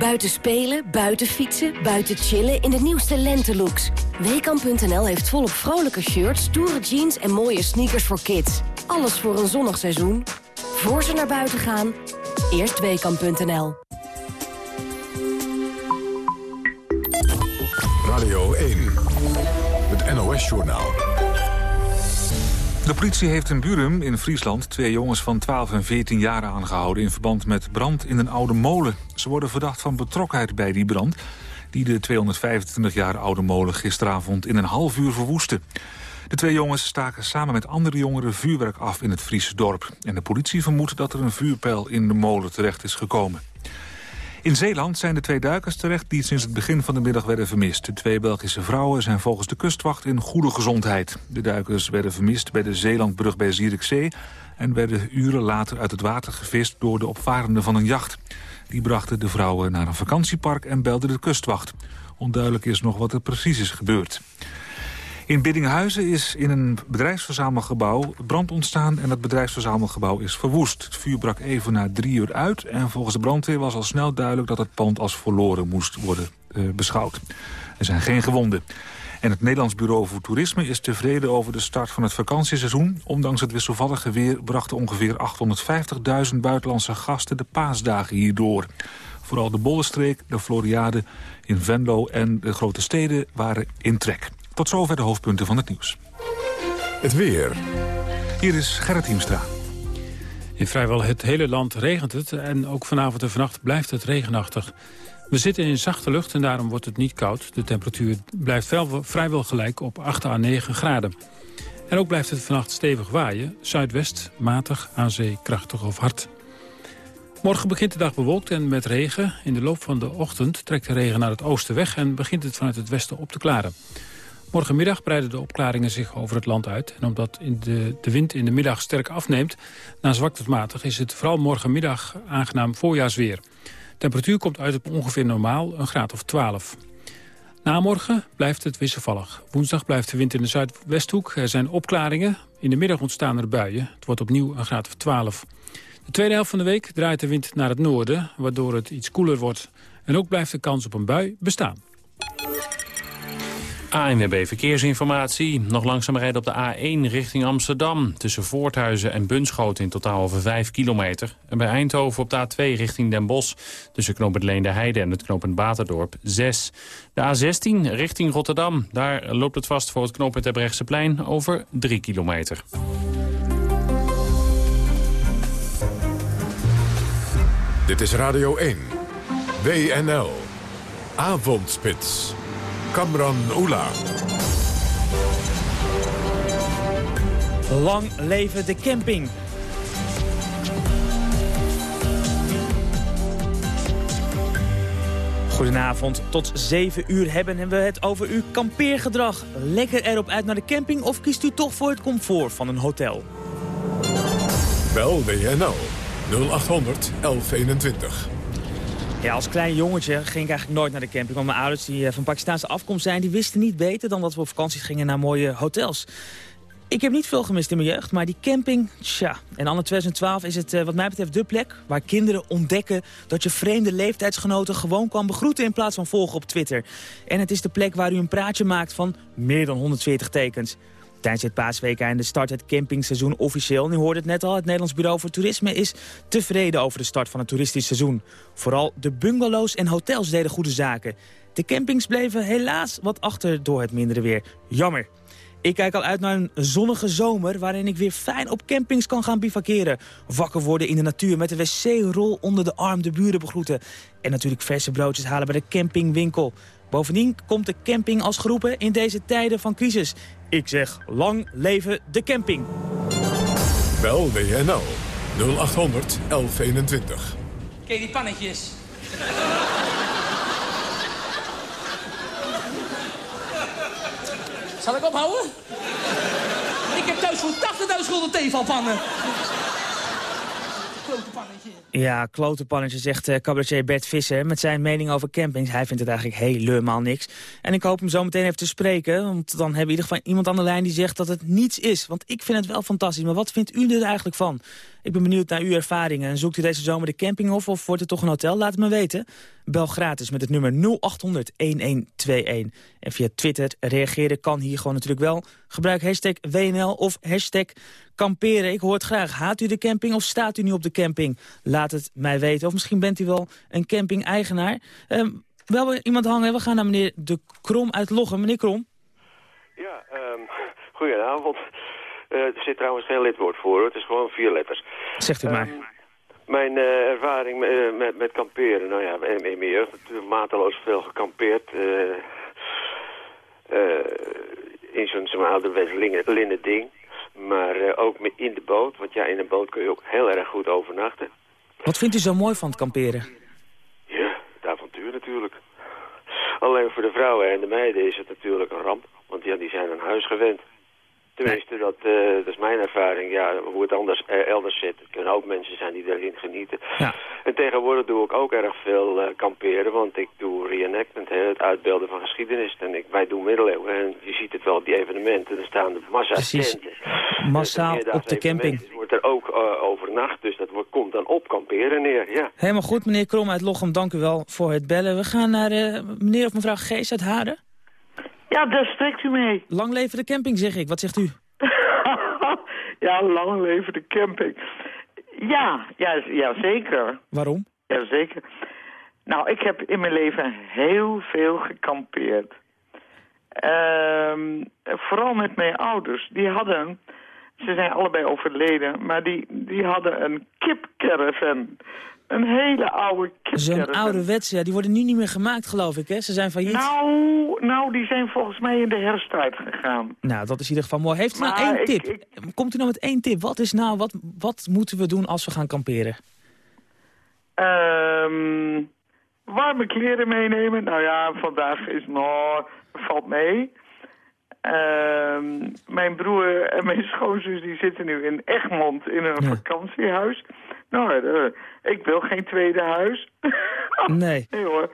[SPEAKER 23] Buiten spelen, buiten fietsen, buiten chillen in de nieuwste lentelooks. Weekamp.nl heeft volop vrolijke shirts, stoere jeans en mooie sneakers voor kids. Alles voor een zonnig seizoen. Voor ze naar buiten gaan, eerst Weekamp.nl.
[SPEAKER 1] Radio 1, het NOS-journaal.
[SPEAKER 24] De politie heeft in Burum in Friesland twee jongens van 12 en 14 jaar aangehouden... in verband met brand in een oude molen. Ze worden verdacht van betrokkenheid bij die brand... die de 225 jaar oude molen gisteravond in een half uur verwoestte. De twee jongens staken samen met andere jongeren vuurwerk af in het Friese dorp. En de politie vermoedt dat er een vuurpijl in de molen terecht is gekomen. In Zeeland zijn de twee duikers terecht die sinds het begin van de middag werden vermist. De twee Belgische vrouwen zijn volgens de kustwacht in goede gezondheid. De duikers werden vermist bij de Zeelandbrug bij Zierikzee... en werden uren later uit het water gevist door de opvarenden van een jacht. Die brachten de vrouwen naar een vakantiepark en belden de kustwacht. Onduidelijk is nog wat er precies is gebeurd. In Biddinghuizen is in een bedrijfsverzamelgebouw brand ontstaan... en het bedrijfsverzamelgebouw is verwoest. Het vuur brak even na drie uur uit... en volgens de brandweer was al snel duidelijk... dat het pand als verloren moest worden uh, beschouwd. Er zijn geen gewonden. En het Nederlands Bureau voor Toerisme is tevreden over de start van het vakantieseizoen. Ondanks het wisselvallige weer brachten ongeveer 850.000 buitenlandse gasten de paasdagen hierdoor. Vooral de Bollenstreek, de Floriade in Venlo en de grote steden waren in trek. Tot zover de hoofdpunten van het nieuws.
[SPEAKER 1] Het weer.
[SPEAKER 24] Hier is Gerrit Hiemstra.
[SPEAKER 25] In vrijwel het hele land regent het en ook vanavond en vannacht blijft het regenachtig. We zitten in zachte lucht en daarom wordt het niet koud. De temperatuur blijft vrijwel gelijk op 8 à 9 graden. En ook blijft het vannacht stevig waaien. Zuidwest, matig, aan zee, krachtig of hard. Morgen begint de dag bewolkt en met regen. In de loop van de ochtend trekt de regen naar het oosten weg... en begint het vanuit het westen op te klaren. Morgenmiddag breiden de opklaringen zich over het land uit. En omdat de, de wind in de middag sterk afneemt, na zwak tot matig... is het vooral morgenmiddag aangenaam voorjaarsweer. Temperatuur komt uit op ongeveer normaal, een graad of 12. Na morgen blijft het wisselvallig. Woensdag blijft de wind in de zuidwesthoek. Er zijn opklaringen. In de middag ontstaan er buien. Het wordt opnieuw een graad of 12. De tweede helft van de week draait de wind naar het noorden... waardoor het iets koeler wordt. En ook blijft de kans op een bui bestaan.
[SPEAKER 3] ANWB Verkeersinformatie. Nog langzaam rijden op de A1 richting Amsterdam. Tussen Voorthuizen en Bunschoten in totaal over 5 kilometer. En bij Eindhoven op de A2 richting Den Bosch. Tussen knooppunt Leende Heide en het knooppunt Baterdorp 6. De A16 richting Rotterdam. Daar loopt het vast voor het knooppunt plein over 3 kilometer.
[SPEAKER 1] Dit is Radio 1. WNL. Avondspits. Kamran Oela.
[SPEAKER 17] Lang leven de camping. Goedenavond. Tot 7 uur hebben we het over uw kampeergedrag. Lekker erop uit naar de camping of kiest u toch voor het comfort van een hotel?
[SPEAKER 1] Bel WNL 0800 1121.
[SPEAKER 17] Ja, als klein jongetje ging ik eigenlijk nooit naar de camping. Want mijn ouders die eh, van Pakistaanse afkomst zijn... die wisten niet beter dan dat we op vakantie gingen naar mooie hotels. Ik heb niet veel gemist in mijn jeugd, maar die camping, tja. En anno 2012 is het eh, wat mij betreft de plek waar kinderen ontdekken... dat je vreemde leeftijdsgenoten gewoon kan begroeten in plaats van volgen op Twitter. En het is de plek waar u een praatje maakt van meer dan 140 tekens. Tijdens het paasweekende start het campingseizoen officieel. Nu hoorde het net al, het Nederlands Bureau voor Toerisme is tevreden over de start van het toeristisch seizoen. Vooral de bungalows en hotels deden goede zaken. De campings bleven helaas wat achter door het mindere weer. Jammer. Ik kijk al uit naar een zonnige zomer waarin ik weer fijn op campings kan gaan bivakeren. Wakker worden in de natuur met een wc-rol onder de arm de buren begroeten. En natuurlijk verse broodjes halen bij de campingwinkel. Bovendien komt de camping als geroepen in deze tijden van crisis. Ik zeg lang leven de camping.
[SPEAKER 1] Bel WNL 0800 1121.
[SPEAKER 26] Ken je die pannetjes? Zal ik ophouden? Ik heb thuis voor 80.000 gulden theevalpannen.
[SPEAKER 17] Ja, klote pannetje, zegt uh, cabaretier Bert Visser met zijn mening over campings. Hij vindt het eigenlijk helemaal niks. En ik hoop hem zo meteen even te spreken, want dan hebben we in ieder geval iemand aan de lijn die zegt dat het niets is. Want ik vind het wel fantastisch, maar wat vindt u er eigenlijk van? Ik ben benieuwd naar uw ervaringen. En zoekt u deze zomer de camping of, of wordt het toch een hotel? Laat het me weten. Bel gratis met het nummer 0800-1121. En via Twitter reageren kan hier gewoon natuurlijk wel. Gebruik hashtag WNL of hashtag kamperen. Ik hoor het graag. Haat u de camping of staat u nu op de camping? Laat het mij weten. Of misschien bent u wel een camping-eigenaar. Um, wel iemand hangen. We gaan naar meneer De Krom uit. Meneer Krom.
[SPEAKER 27] Ja, um, goedenavond. Uh, er zit trouwens geen lidwoord voor, het is gewoon vier letters.
[SPEAKER 17] Zegt u maar. Um,
[SPEAKER 27] mijn uh, ervaring met, uh, met, met, kamperen, nou ja, in, in mijn jeugd natuurlijk mateloos veel gekampeerd. in zo'n zo ouderwets linnen ding. Maar ook in de boot, want ja, in een boot kun je ook heel erg goed overnachten.
[SPEAKER 17] Wat vindt u zo mooi van het kamperen?
[SPEAKER 27] Ja, het avontuur natuurlijk. Alleen voor de vrouwen en de meiden is het natuurlijk een ramp. Want ja, die zijn aan huis gewend. Tenminste, dat, uh, dat is mijn ervaring. Ja, hoe het anders uh, elders zit. Er kunnen ook mensen zijn die daarin genieten.
[SPEAKER 17] Ja.
[SPEAKER 27] En tegenwoordig doe ik ook erg veel uh, kamperen. Want ik doe reenactment, hè, het uitbeelden van geschiedenis. En ik, wij doen middeleeuwen. En je ziet het wel op die evenementen. Er staan de massa
[SPEAKER 17] Precies.
[SPEAKER 27] tenten.
[SPEAKER 17] Massaal op de camping.
[SPEAKER 27] Wordt er ook overnacht. Dus dat wordt, komt dan op kamperen neer. Ja.
[SPEAKER 17] Helemaal goed, meneer Krom uit Lochem. Dank u wel voor het bellen. We gaan naar meneer of mevrouw Gees uit Haren.
[SPEAKER 28] Ja, daar spreekt u mee.
[SPEAKER 17] Lang leven de camping, zeg ik. Wat zegt u?
[SPEAKER 28] ja, lang leven de camping. Ja, ja, ja, zeker.
[SPEAKER 17] Waarom?
[SPEAKER 28] Ja, zeker. Nou, ik heb in mijn leven heel veel gekampeerd. Um, vooral met mijn ouders. Die hadden, ze zijn allebei overleden, maar die, die hadden een kipcaravan. Een hele oude
[SPEAKER 17] Zo'n ouderwetse, ja. Die worden nu niet meer gemaakt, geloof ik, hè? Ze zijn failliet.
[SPEAKER 28] Nou, nou, die zijn volgens mij in de herfst gegaan.
[SPEAKER 17] Nou, dat is in ieder geval mooi. Heeft u nou één tip? Ik, Komt u nou met één tip? Wat is nou, wat, wat moeten we doen als we gaan kamperen?
[SPEAKER 28] Um, warme kleren meenemen. Nou ja, vandaag is nog, valt mee. Um, mijn broer en mijn schoonzus die zitten nu in Egmond in een ja. vakantiehuis. Nou, uh, ik wil geen tweede huis.
[SPEAKER 17] nee.
[SPEAKER 28] nee hoor.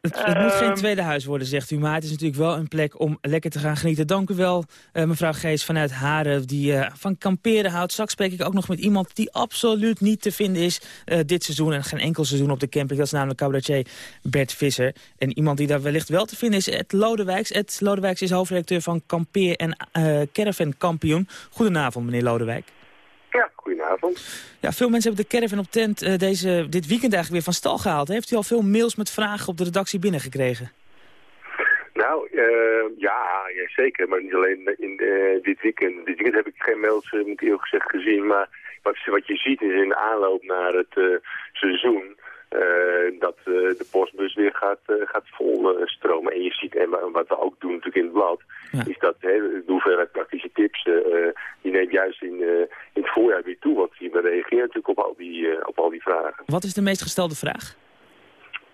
[SPEAKER 17] Het, het moet geen tweede huis worden, zegt u. Maar het is natuurlijk wel een plek om lekker te gaan genieten. Dank u wel, uh, mevrouw Gees vanuit Haren, die uh, van kamperen houdt. Straks spreek ik ook nog met iemand die absoluut niet te vinden is dit seizoen. En geen enkel seizoen op de camping. Dat is namelijk cabaretier Bert Visser. En iemand die daar wellicht wel te vinden is Ed Lodewijks. Ed Lodewijks is hoofdredacteur van Kampeer en Caravan Kampioen. Goedenavond, meneer Lodewijk.
[SPEAKER 27] Ja, goedenavond.
[SPEAKER 17] Ja, veel mensen hebben de caravan op tent uh, deze, dit weekend eigenlijk weer van stal gehaald. Heeft u al veel mails met vragen op de redactie binnengekregen?
[SPEAKER 27] Nou, uh, ja, ja, zeker. Maar niet alleen in uh, dit weekend. Dit weekend heb ik geen mails, moet ik eerlijk gezegd, gezien. Maar wat, wat je ziet is in de aanloop naar het seizoen... Uh, dat uh, de postbus weer gaat, uh, gaat vol stromen. En je ziet, en wat we ook doen natuurlijk in het blad, ja. is dat hè, de hoeveelheid praktische tips, die neemt juist in, in het voorjaar weer toe. Want we reageren natuurlijk op al die, op al die vragen.
[SPEAKER 17] Wat is de meest gestelde vraag?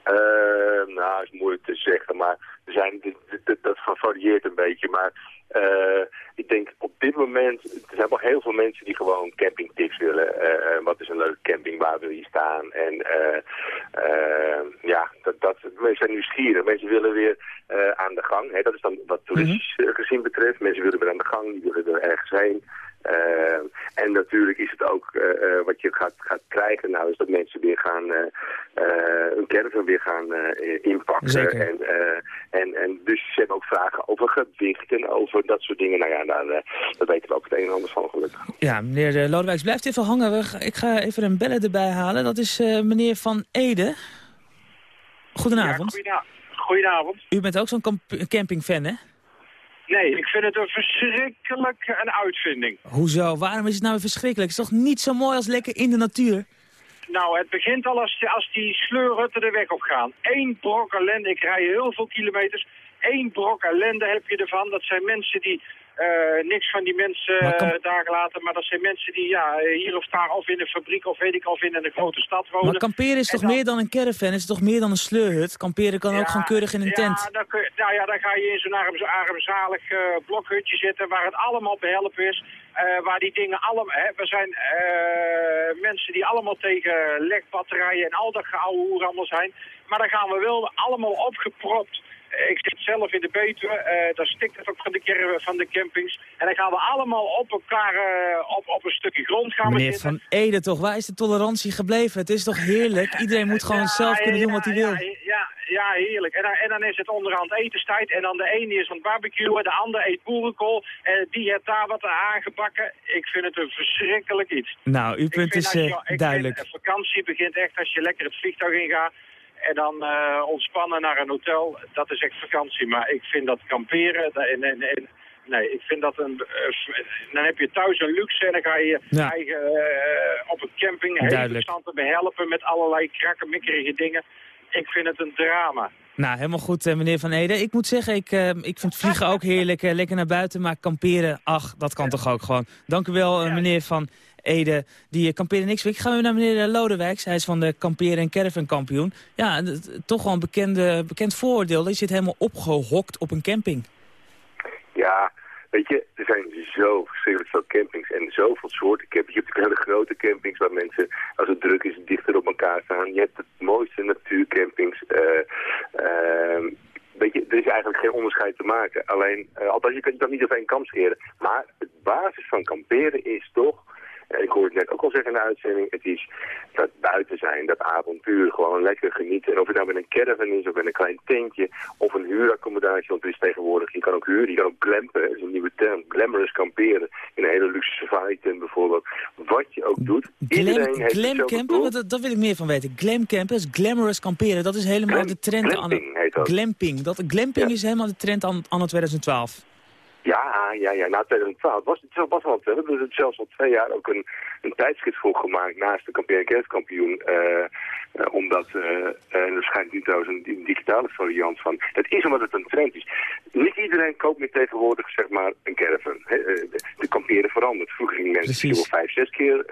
[SPEAKER 27] Ehm, nou, is moeilijk te zeggen, maar er zijn, dat, dat varieert een beetje. Maar uh, ik denk op dit moment, er zijn wel heel veel mensen die gewoon campingtips willen. Uh, wat is een leuke camping, waar wil je staan? En uh, ja, dat, dat, mensen zijn nieuwsgierig. Mensen willen weer aan de gang. Hè? Dat is dan wat toeristisch gezien betreft. Mensen willen weer aan de gang, die willen er ergens heen. Natuurlijk is het ook uh, wat je gaat, gaat krijgen nou is dat mensen weer gaan uh, hun caravan weer gaan inpakken.
[SPEAKER 17] Zeker.
[SPEAKER 27] En, en, en dus ze hebben ook vragen over gewicht en over dat soort dingen. Nou ja, daar, daar weten we ook het een en ander van gelukkig.
[SPEAKER 17] Ja, meneer Lodewijks, blijft even hangen. Ik ga even een beller erbij halen. Dat is meneer Van Ede. Goedenavond.
[SPEAKER 29] Ja, goedenavond.
[SPEAKER 17] U bent ook zo'n campingfan, hè?
[SPEAKER 29] Nee, ik vind het een verschrikkelijk een uitvinding.
[SPEAKER 17] Hoezo? Waarom is het nou verschrikkelijk? Het is toch niet zo mooi als lekker in de natuur?
[SPEAKER 29] Nou, het begint al als, als die sleurhutten de weg op gaan. Eén brok ellende, ik rij heel veel kilometers. Eén brok ellende heb je ervan. Dat zijn mensen die uh, niks van die mensen uh, daar gelaten, maar dat zijn mensen die ja, hier of daar of in een fabriek of weet ik of in een grote stad wonen.
[SPEAKER 17] Maar kamperen is toch meer dan een caravan, is toch meer dan een sleurhut? Kamperen kan ook gewoon keurig in een
[SPEAKER 29] ja,
[SPEAKER 17] tent.
[SPEAKER 29] Dan kun nou ja, dan ga je in zo'n arm, armzalig uh, blokhutje zitten waar het allemaal behelpen is. waar die dingen allemaal... We zijn mensen die allemaal tegen lekbatterijen en al dat geouwe hoer allemaal zijn. Maar dan gaan we wel allemaal opgepropt ik zit zelf in de Betuwe, uh, daar stikt het ook van de, van de campings. En dan gaan we allemaal op elkaar, uh, op, op een stukje grond gaan
[SPEAKER 17] Meneer
[SPEAKER 29] zitten.
[SPEAKER 17] Van Ede toch, waar is de tolerantie gebleven? Het is toch heerlijk? Iedereen moet gewoon zelf kunnen doen wat hij wil.
[SPEAKER 29] Ja, ja, heerlijk. En dan, en dan is het onderhand etenstijd. En dan de ene is aan het barbecuen, de ander eet boerenkool. En die heeft daar wat aangebakken. Ik vind het een verschrikkelijk iets.
[SPEAKER 17] Nou, uw punt is duidelijk.
[SPEAKER 29] Vind, vakantie begint echt als je lekker het vliegtuig ingaat. En dan uh, ontspannen naar een hotel, dat is echt vakantie. Maar ik vind dat kamperen, en, en, en, nee, ik vind dat een... Uh, dan heb je thuis een luxe en dan ga je
[SPEAKER 17] ja.
[SPEAKER 29] eigen uh, op een camping heel interessant te behelpen met allerlei krakkemikkerige dingen. Ik vind het een drama.
[SPEAKER 17] Nou, helemaal goed, meneer Van Ede. Ik moet zeggen, ik, uh, ik vind vliegen ook heerlijk. Lekker naar buiten, maar kamperen, ach, dat kan toch ook gewoon. Dank u wel, meneer Van Ede, die kamperen niks. Ik ga nu naar meneer Lodewijks. Hij is van de kamperen en caravan kampioen. Ja, toch wel een bekende, bekend vooroordeel. Je zit helemaal opgehokt op een camping.
[SPEAKER 27] Ja, weet je, er zijn zo verschillend veel campings en zoveel soorten campings. Je hebt natuurlijk hele grote campings waar mensen, als het druk is, dichter op elkaar staan. Je hebt het mooiste natuurcampings. Uh, Weet je, er is eigenlijk geen onderscheid te maken. Alleen, uh, althans, je kan je dat niet over één kam scheren. Maar het basis van kamperen is toch ik hoorde het net ook al zeggen in de uitzending, het is dat buiten zijn, dat avontuur, gewoon lekker genieten. En of het nou met een caravan is, of met een klein tentje, of een huuraccommodatie, want er is tegenwoordig, je kan ook huren, je kan ook glampen, dat is een nieuwe term, glamorous kamperen, in een hele luxe safari tent bijvoorbeeld. Wat je ook doet,
[SPEAKER 17] Glam,
[SPEAKER 27] iedereen heeft
[SPEAKER 17] dat, dat wil ik meer van weten. Glam campen is glamorous kamperen, dat is helemaal
[SPEAKER 27] Glam,
[SPEAKER 17] de trend.
[SPEAKER 27] glamping
[SPEAKER 17] aan,
[SPEAKER 27] heet dat.
[SPEAKER 17] Glamping, dat, glamping
[SPEAKER 27] Ja.
[SPEAKER 17] is helemaal de trend aan, anno 2012.
[SPEAKER 27] Ja, ja, ja. Na 2012 was het was wel We hebben er zelfs al twee jaar ook een, een tijdschrift voor gemaakt naast de kampioen en kerstkampioen. eh, omdat, eh, en er schijnt nu trouwens een, di- digitale variant van. Het is omdat het een trend is. Niet iedereen koopt meer tegenwoordig zeg maar een caravan. hè. Eh, de, kamperen verandert. Vroeger gingen mensen misschien wel vijf, zes keer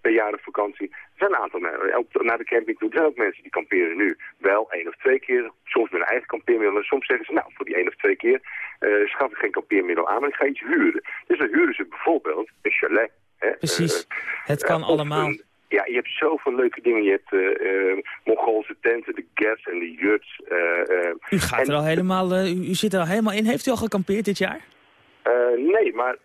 [SPEAKER 27] per jaar op vakantie. Er zijn een aantal mensen. Naar de camping toe. Er zijn ook mensen die kamperen nu wel één of twee keer. Soms met een eigen kampeermiddel. En soms zeggen ze, nou, voor die één of twee keer eh, schaf ik geen kampeermiddel aan, maar ik ga iets huren. Dus dan huren ze bijvoorbeeld een chalet. Hè,
[SPEAKER 17] Precies.
[SPEAKER 27] eh,
[SPEAKER 17] het kan
[SPEAKER 27] eh, of
[SPEAKER 17] allemaal.
[SPEAKER 27] een- ja, je hebt zoveel leuke dingen. Je hebt eh, Mongoolse tenten, de gas en de juts.
[SPEAKER 17] U gaat
[SPEAKER 27] en-
[SPEAKER 17] er al helemaal, u, zit er al helemaal in. Heeft u al gekampeerd dit jaar?
[SPEAKER 27] nee, maar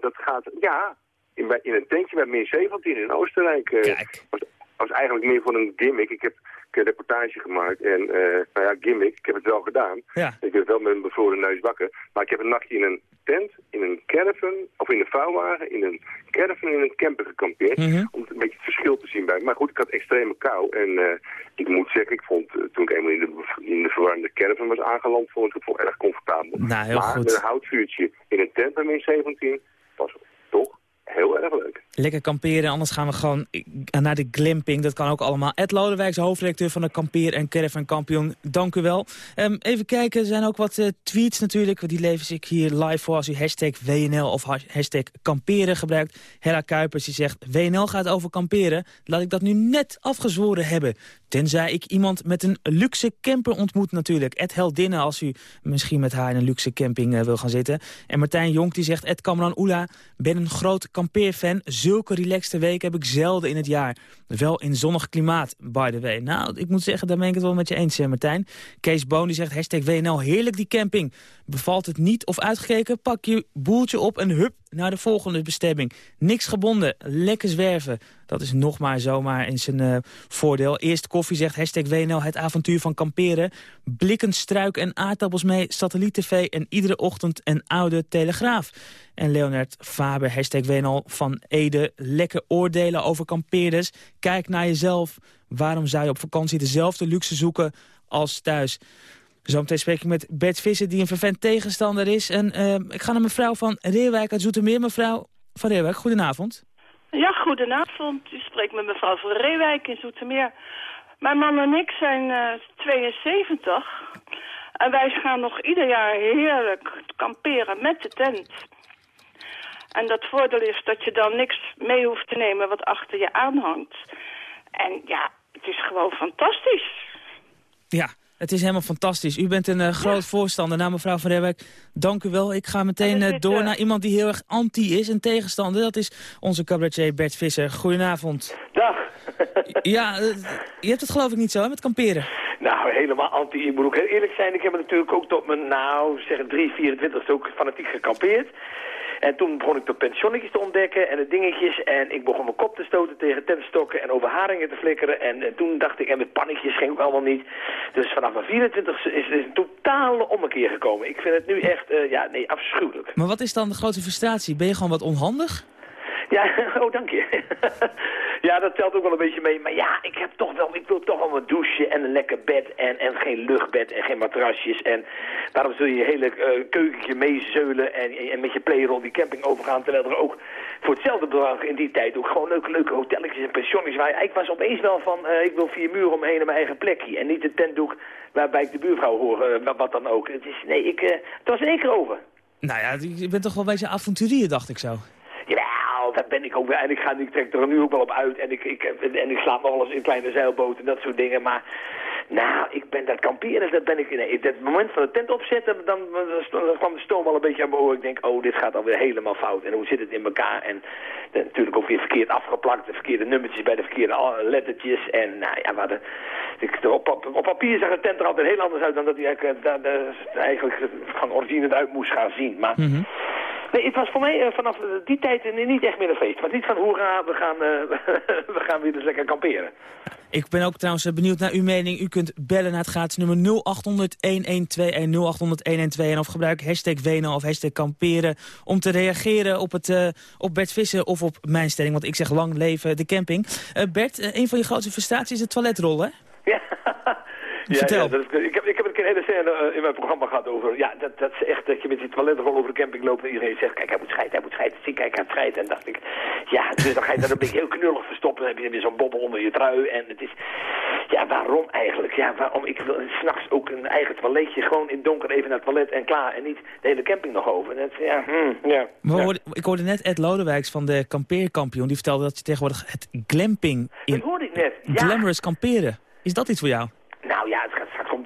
[SPEAKER 27] dat gaat... Ja, in, in een tentje bij Meer 17 in Oostenrijk. eh, Was, was eigenlijk meer voor een gimmick. Ik heb een reportage gemaakt en, eh, nou ja, gimmick, ik heb het wel gedaan.
[SPEAKER 17] Ja.
[SPEAKER 27] Ik het wel met een bevroren neus wakker. Maar ik heb een nachtje in een tent, in een caravan, of in een vouwwagen, in een caravan in een camper gekampeerd.
[SPEAKER 17] Mhm.
[SPEAKER 27] Om een beetje het verschil te zien bij. Maar goed, ik had extreme kou. En eh, ik moet zeggen, ik vond, toen ik eenmaal in de, in de verwarmde caravan was aangeland, vond ik het wel erg comfortabel.
[SPEAKER 17] Nou, heel
[SPEAKER 27] maar
[SPEAKER 17] goed.
[SPEAKER 27] een houtvuurtje in een tent bij min 17 was toch heel erg leuk.
[SPEAKER 17] Lekker kamperen, anders gaan we gewoon naar de glamping. Dat kan ook allemaal. Ed Lodewijks, hoofdredacteur van de Kampeer en Caravan Kampioen. Dank u wel. Ehm, even kijken, er zijn ook wat eh, tweets natuurlijk. Die lever ik hier live voor als u hashtag WNL of ha- hashtag kamperen gebruikt. Hella Kuipers die zegt, WNL gaat over kamperen. Laat ik dat nu net afgezworen hebben. Tenzij ik iemand met een luxe camper ontmoet natuurlijk. Ed Heldinnen als u misschien met haar in een luxe camping eh, wil gaan zitten. En Martijn Jonk die zegt, Ed Kamran Oela, ben een groot kampeerfan. Zulke relaxte weken heb ik zelden in het jaar. Wel in zonnig klimaat, by the way. Nou, ik moet zeggen, daar ben ik het wel met je eens, hè, Martijn. Kees Boon die zegt, hashtag WNL, heerlijk die camping. Bevalt het niet of uitgekeken, pak je boeltje op en hup naar de volgende bestemming. Niks gebonden, lekker zwerven. Dat is nog maar zomaar in zijn uh, voordeel. Eerst koffie zegt hashtag WNL het avontuur van kamperen. Blikken, struik en aardappels mee, satelliet-tv en iedere ochtend een oude telegraaf. En Leonard Faber, hashtag WNL van Ede, lekker oordelen over kampeerders. Kijk naar jezelf. Waarom zou je op vakantie dezelfde luxe zoeken als thuis? Zometeen spreek ik met Bert Visser, die een vervent tegenstander is. En uh, ik ga naar mevrouw van Reerwijk uit Zoetermeer. Mevrouw van Reerwijk, goedenavond.
[SPEAKER 30] Ja, goedenavond. U spreekt met mevrouw van Reewijk in Zoetermeer. Mijn man en ik zijn uh, 72. En wij gaan nog ieder jaar heerlijk kamperen met de tent. En dat voordeel is dat je dan niks mee hoeft te nemen wat achter je aanhangt. En ja, het is gewoon fantastisch.
[SPEAKER 17] Ja, het is helemaal fantastisch. U bent een uh, groot voorstander. Nou, mevrouw Van Rijwijk, dank u wel. Ik ga meteen uh, door naar iemand die heel erg anti is, een tegenstander. Dat is onze cabaretier Bert Visser. Goedenavond.
[SPEAKER 31] Dag.
[SPEAKER 17] ja, uh, je hebt het geloof ik niet zo, hè, met kamperen.
[SPEAKER 31] Nou, helemaal anti. Ik moet ook heel eerlijk zijn. Ik heb natuurlijk ook tot mijn, nou, zeg 3, 24 ook fanatiek gekampeerd. En toen begon ik de pensionnetjes te ontdekken en de dingetjes. En ik begon mijn kop te stoten tegen tentstokken en over haringen te flikkeren. En, en toen dacht ik, en met pannetjes ging ik allemaal niet. Dus vanaf mijn 24 is er een totale ommekeer gekomen. Ik vind het nu echt, uh, ja, nee, afschuwelijk.
[SPEAKER 17] Maar wat is dan de grote frustratie? Ben je gewoon wat onhandig?
[SPEAKER 31] Ja, oh dank je. ja, dat telt ook wel een beetje mee. Maar ja, ik heb toch wel, ik wil toch wel een douche en een lekker bed en, en geen luchtbed en geen matrasjes. En daarom zul je je hele uh, keukentje meezeulen en, en met je playrol die camping overgaan. Terwijl er ook voor hetzelfde bedrag in die tijd ook gewoon leuke, leuke hotelletjes en pensionnetjes waren. Ik was opeens wel van, uh, ik wil vier muren omheen en mijn eigen plekje. En niet de tentdoek waarbij ik de buurvrouw hoor, uh, wat dan ook. Het is, nee, ik, het was in één keer over.
[SPEAKER 17] Nou ja, je bent toch wel een beetje avonturier, dacht ik zo.
[SPEAKER 31] Ja, dat ben ik ook wel. En ik, ga, ik trek er nu ook wel op uit. En ik, ik, en ik slaap nog wel eens in kleine zeilboten en dat soort dingen. Maar nou, ik ben dat kamperen, dat ben ik... Nee, het moment van de tent opzetten, dan, kwam de stoom al een beetje aan mijn oor. Ik denk, oh, dit gaat alweer helemaal fout. En hoe zit het in elkaar? En de, natuurlijk ook weer verkeerd afgeplakt. De verkeerde nummertjes bij de verkeerde lettertjes. En nou ja, op, papier zag de tent er altijd heel anders uit dan dat hij eigenlijk, de, eigenlijk van origine eruit moest gaan zien. Maar... -hmm. Nee, het was voor mij uh, vanaf die tijd niet echt meer een feest. Was niet van hoera, we gaan, uh, we gaan weer eens lekker kamperen.
[SPEAKER 17] Ik ben ook trouwens benieuwd naar uw mening. U kunt bellen naar het gratis nummer 0800-1121 0800-1121 of gebruik hashtag WNL of hashtag kamperen om te reageren op, het, op Bert Vissen of op mijn stelling. Want ik zeg lang leven de camping. Bert, een van je grootste frustraties is het toiletrol, hè?
[SPEAKER 31] Ja. Ja, ja dat is, ik, heb, ik heb een keer een hele scène in mijn programma gehad over... Ja, dat, dat is echt dat je met die toiletrol over de camping loopt... en iedereen zegt, kijk, hij moet scheiden, hij moet scheiden. Zie, kijk, hij moet scheiden. En dacht ik, ja, dus dan ga je dat een beetje heel knullig verstoppen. Dan heb je weer zo'n bobbel onder je trui. En het is, ja, waarom eigenlijk? Ja, waarom? Ik wil s'nachts ook een eigen toiletje. Gewoon in het donker even naar het toilet en klaar. En niet de hele camping nog over. Dat, ja, hmm, ja.
[SPEAKER 17] Maar hoorde, ik hoorde net Ed Lodewijks van de kampeerkampioen. Die vertelde dat je tegenwoordig het glamping... In,
[SPEAKER 31] dat hoorde ik net, ja.
[SPEAKER 17] Glamorous kamperen. Is dat iets voor jou?
[SPEAKER 31] Nou ja,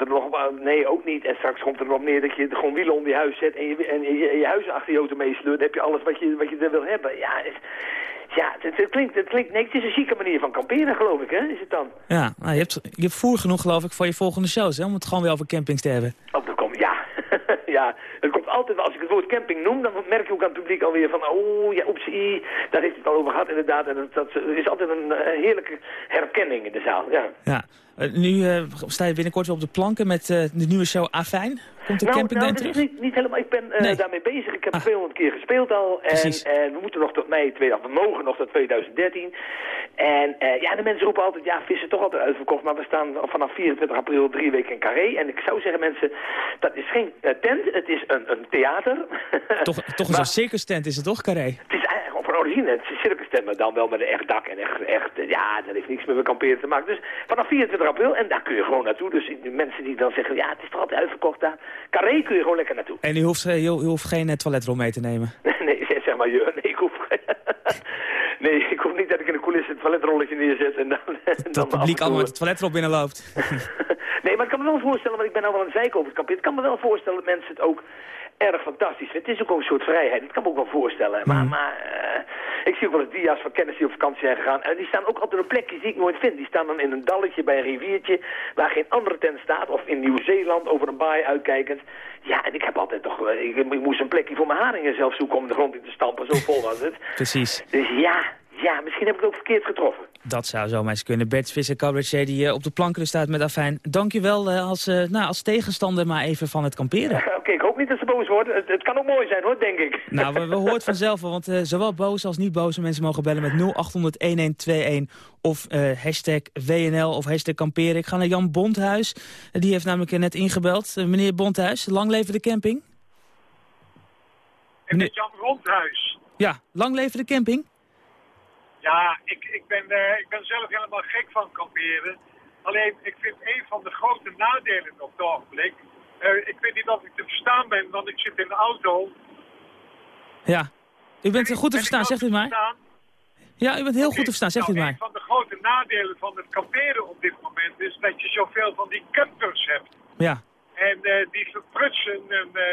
[SPEAKER 31] komt er nog... Nee, ook niet. En straks komt er nog neer dat je gewoon wielen om je huis zet... en je, en je, je huis achter je auto meesleurt. Dan heb je alles wat je, wat je er wil hebben. Ja, het, ja het, het, klinkt, het klinkt... Nee, het is een chique manier van kamperen, geloof ik, hè? Is het dan?
[SPEAKER 17] Ja, nou, je, hebt, je hebt voer genoeg, geloof ik, voor je volgende shows, hè? Om het gewoon weer over campings te hebben.
[SPEAKER 31] Oh, het komt altijd, als ik het woord camping noem, dan merk je ook aan het publiek alweer van, oh ja, oepsie, daar heeft het al over gehad inderdaad. En dat, is altijd een uh, heerlijke herkenning in de zaal, ja.
[SPEAKER 17] Ja, uh, nu uh, sta je binnenkort weer op de planken met de nieuwe show Afijn. Komt de
[SPEAKER 31] nou,
[SPEAKER 17] camping
[SPEAKER 31] nou,
[SPEAKER 17] terug?
[SPEAKER 31] Niet, niet helemaal, ik ben nee. daarmee bezig. Ik heb ah. 200 keer gespeeld al. En, en, we moeten nog tot mei, we mogen nog tot 2013. En ja, de mensen roepen altijd, ja, vissen toch altijd uitverkocht. Maar we staan vanaf 24 april drie weken in Carré. En ik zou zeggen mensen, dat is geen tent, het is een, een theater.
[SPEAKER 17] Toch, toch een circus tent is het toch, Carré?
[SPEAKER 31] Het is origine, het is een circus tent, maar dan wel met een echt dak. En echt, echt, ja, dat heeft niks meer met kamperen te maken. Dus vanaf 24 april, en daar kun je gewoon naartoe. Dus de mensen die dan zeggen, ja, het is toch altijd uitverkocht daar. Carré kun je gewoon lekker naartoe.
[SPEAKER 17] En u hoeft, u, u hoeft geen toiletrol mee te nemen?
[SPEAKER 31] nee, zeg maar, je, nee, ik hoef Nee, ik hoop niet dat ik in de coulissen het toiletrolletje neerzet en dan...
[SPEAKER 17] Dat het publiek allemaal met het toiletrol binnenloopt.
[SPEAKER 31] nee, maar ik kan me wel voorstellen, want ik ben nou wel een zeik over het. Ik kan me wel voorstellen dat mensen het ook erg fantastisch. Het is ook een soort vrijheid, dat kan me ook wel voorstellen. Maar, maar uh, ik zie ook wel eens dia's van kennis die op vakantie zijn gegaan. En die staan ook altijd op plekjes die ik nooit vind. Die staan dan in een dalletje bij een riviertje waar geen andere tent staat. Of in Nieuw-Zeeland over een baai uitkijkend. Ja, en ik heb altijd toch... Ik, ik moest een plekje voor mijn haringen zelf zoeken om de grond in te stampen. Zo vol was het.
[SPEAKER 17] Precies.
[SPEAKER 31] Dus ja, ja, misschien heb ik het ook verkeerd getroffen.
[SPEAKER 17] Dat zou zo eens kunnen. Bert Visser, cabaretier die uh, op de planken staat met Afijn. Dank je wel uh, als, uh, nou, als tegenstander maar even van het kamperen.
[SPEAKER 31] Oké, okay, ik hoop niet dat ze boos wordt. Het, het, kan ook mooi zijn hoor, denk ik.
[SPEAKER 17] Nou, we, we hoort vanzelf wel, want zowel boos als niet boze mensen mogen bellen met 0800-1121 of hashtag WNL of hashtag kamperen. Ik ga naar Jan Bondhuis, die heeft namelijk net ingebeld. meneer Bondhuis, lang leven de camping?
[SPEAKER 32] En met Jan Bondhuis.
[SPEAKER 17] Ja, lang leven de camping?
[SPEAKER 32] Ja, ik, ik, ben, uh, ik ben zelf helemaal gek van kamperen. Alleen, ik vind een van de grote nadelen op het ogenblik... Uh, ik weet niet of ik te verstaan ben, want ik zit in de auto.
[SPEAKER 17] Ja, u bent goed te verstaan, zegt u maar.
[SPEAKER 32] Verstaan?
[SPEAKER 17] Ja, u bent heel okay. goed te verstaan, zegt
[SPEAKER 32] nou,
[SPEAKER 17] u maar.
[SPEAKER 32] Een van de grote nadelen van het kamperen op dit moment is dat je zoveel van die campers hebt.
[SPEAKER 17] Ja.
[SPEAKER 32] En uh, die verprutsen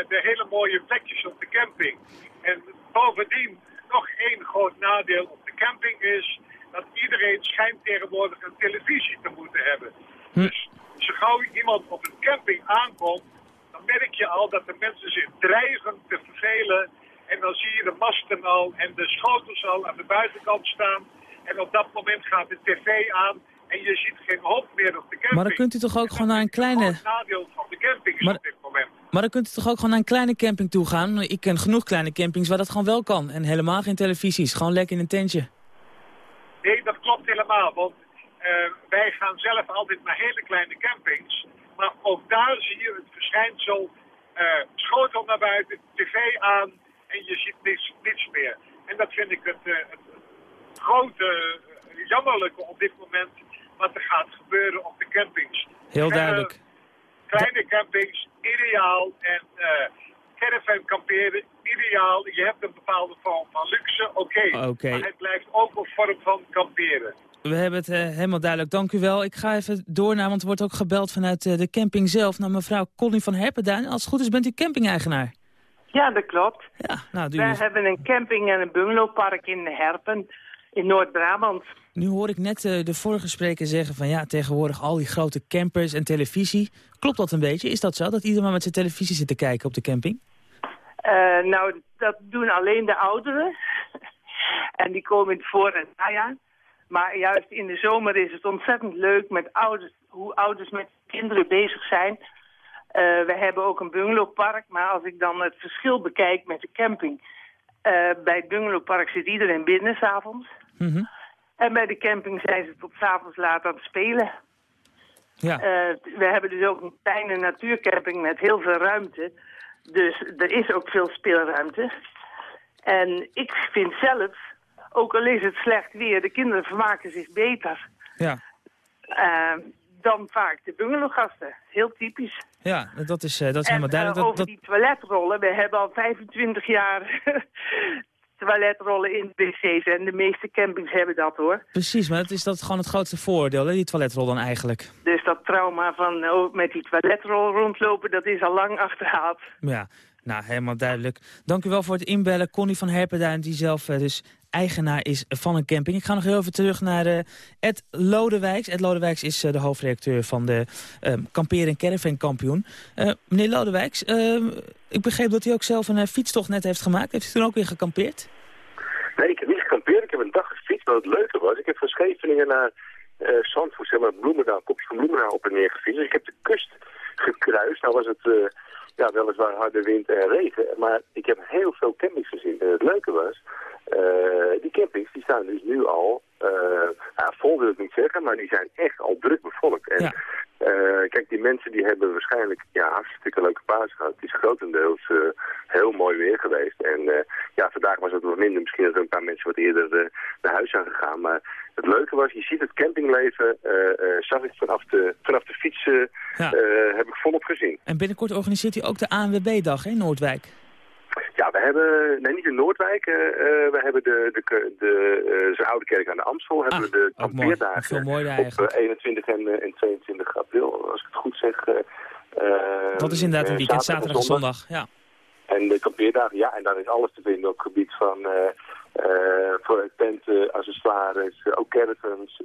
[SPEAKER 32] de hele mooie plekjes op de camping. En bovendien nog één groot nadeel op camping is dat iedereen schijnt tegenwoordig een televisie te moeten hebben.
[SPEAKER 17] Hm.
[SPEAKER 32] Dus zo gauw iemand op een camping aankomt, dan merk je al dat de mensen zich dreigen te vervelen. En dan zie je de masten al en de schotels al aan de buitenkant staan. En op dat moment gaat de tv aan en je ziet geen hoop meer op de camping.
[SPEAKER 17] Maar dan kunt u toch ook gewoon naar een kleine...
[SPEAKER 32] Het nadeel van de camping is
[SPEAKER 17] maar...
[SPEAKER 32] op dit moment.
[SPEAKER 17] Maar dan kunt u toch ook gewoon naar een kleine camping toe gaan? Ik ken genoeg kleine campings waar dat gewoon wel kan. En helemaal geen televisies, gewoon lekker in een tentje.
[SPEAKER 32] Nee, dat klopt helemaal. Want uh, wij gaan zelf altijd naar hele kleine campings. Maar ook daar zie je het verschijnsel uh, schotel naar buiten, tv aan en je ziet niets, niets meer. En dat vind ik het, uh, het grote, jammerlijke op dit moment wat er gaat gebeuren op de campings.
[SPEAKER 17] Heel duidelijk.
[SPEAKER 32] Kleine campings, ideaal. En uh, caravan kamperen, ideaal. Je hebt een bepaalde vorm van luxe, oké.
[SPEAKER 17] Okay. Okay.
[SPEAKER 32] Maar het blijft ook een vorm van kamperen.
[SPEAKER 17] We hebben het uh, helemaal duidelijk. Dank u wel. Ik ga even door naar, want er wordt ook gebeld vanuit uh, de camping zelf... naar mevrouw Connie van Herpenduin. Als het goed is, bent u camping-eigenaar.
[SPEAKER 33] Ja, dat klopt.
[SPEAKER 17] Ja, nou,
[SPEAKER 33] Wij hebben een camping en een bungalowpark in Herpen in Noord-Brabant.
[SPEAKER 17] Nu hoor ik net uh, de vorige spreker zeggen van ja, tegenwoordig al die grote campers en televisie. Klopt dat een beetje? Is dat zo, dat iedereen maar met zijn televisie zit te kijken op de camping?
[SPEAKER 33] Uh, nou, dat doen alleen de ouderen. en die komen in het voor- en najaar. Maar juist in de zomer is het ontzettend leuk met ouders, hoe ouders met kinderen bezig zijn. Uh, we hebben ook een bungalowpark, maar als ik dan het verschil bekijk met de camping... Uh, bij het bungalowpark zit iedereen binnen s'avonds.
[SPEAKER 17] Mm -hmm.
[SPEAKER 33] En bij de camping zijn ze tot s'avonds laat aan het spelen.
[SPEAKER 17] Ja.
[SPEAKER 33] Uh, we hebben dus ook een kleine natuurcamping met heel veel ruimte. Dus er is ook veel speelruimte. En ik vind zelf, ook al is het slecht weer, de kinderen vermaken zich beter.
[SPEAKER 17] Ja.
[SPEAKER 33] Uh, dan vaak de bungalowgasten. Heel typisch.
[SPEAKER 17] Ja, dat is, uh, dat is
[SPEAKER 33] en,
[SPEAKER 17] helemaal duidelijk.
[SPEAKER 33] Uh,
[SPEAKER 17] dat,
[SPEAKER 33] over
[SPEAKER 17] dat...
[SPEAKER 33] die toiletrollen. We hebben al 25 jaar toiletrollen in de wc's. En de meeste campings hebben dat hoor.
[SPEAKER 17] Precies, maar dat is dat gewoon het grootste voordeel, hè, die toiletrol dan eigenlijk.
[SPEAKER 33] Dus dat trauma van oh, met die toiletrol rondlopen, dat is al lang achterhaald.
[SPEAKER 17] Ja, nou helemaal duidelijk. Dank u wel voor het inbellen. Connie van Herpenduin, die zelf uh, dus eigenaar is van een camping. Ik ga nog heel even terug naar uh, Ed Lodewijks. Ed Lodewijks is uh, de hoofdredacteur van de uh, Kampeer en Caravan Kampioen. meneer Lodewijks, ik begreep dat u ook zelf een fietstocht net heeft gemaakt. Heeft u toen ook weer gekampeerd?
[SPEAKER 27] Nee, ik heb niet gekampeerd. Ik heb een dag gefietst. Maar het leuke was, ik heb van Scheveningen naar Zandvoort, zeg maar, Bloemendaal, kopje van Bloemendaal op en neer gefietst. Dus ik heb de kust gekruist. Nou was het ja, weliswaar harde wind en regen. Maar ik heb heel veel campings gezien. En het leuke was, uh, die campings die staan dus nu al, uh, ja, vol wil ik niet zeggen, maar die zijn echt al druk bevolkt. En
[SPEAKER 17] ja.
[SPEAKER 27] uh, kijk, die mensen die hebben waarschijnlijk ja, hartstikke leuke paas gehad. Het is grotendeels heel mooi weer geweest. En ja, vandaag was het wat minder. Misschien dat er een paar mensen wat eerder naar huis zijn gegaan. Maar het leuke was, je ziet het campingleven, zag ik vanaf de, vanaf de fiets,
[SPEAKER 17] ja.
[SPEAKER 27] heb ik volop gezien.
[SPEAKER 17] En binnenkort organiseert u ook de ANWB-dag in Noordwijk.
[SPEAKER 27] Ja, we hebben, nee niet in Noordwijk, uh, we hebben de, de, de, uh, oude kerk aan de Amstel, hebben we de kampeerdagen
[SPEAKER 17] Veel mooi
[SPEAKER 27] op 21 en, en 22 april, als ik het goed zeg.
[SPEAKER 17] dat is inderdaad een weekend, zaterdag en zondag, ja.
[SPEAKER 27] En de kampeerdagen, ja, en dan is alles te vinden op het gebied van voor tenten, accessoires, ook caravans,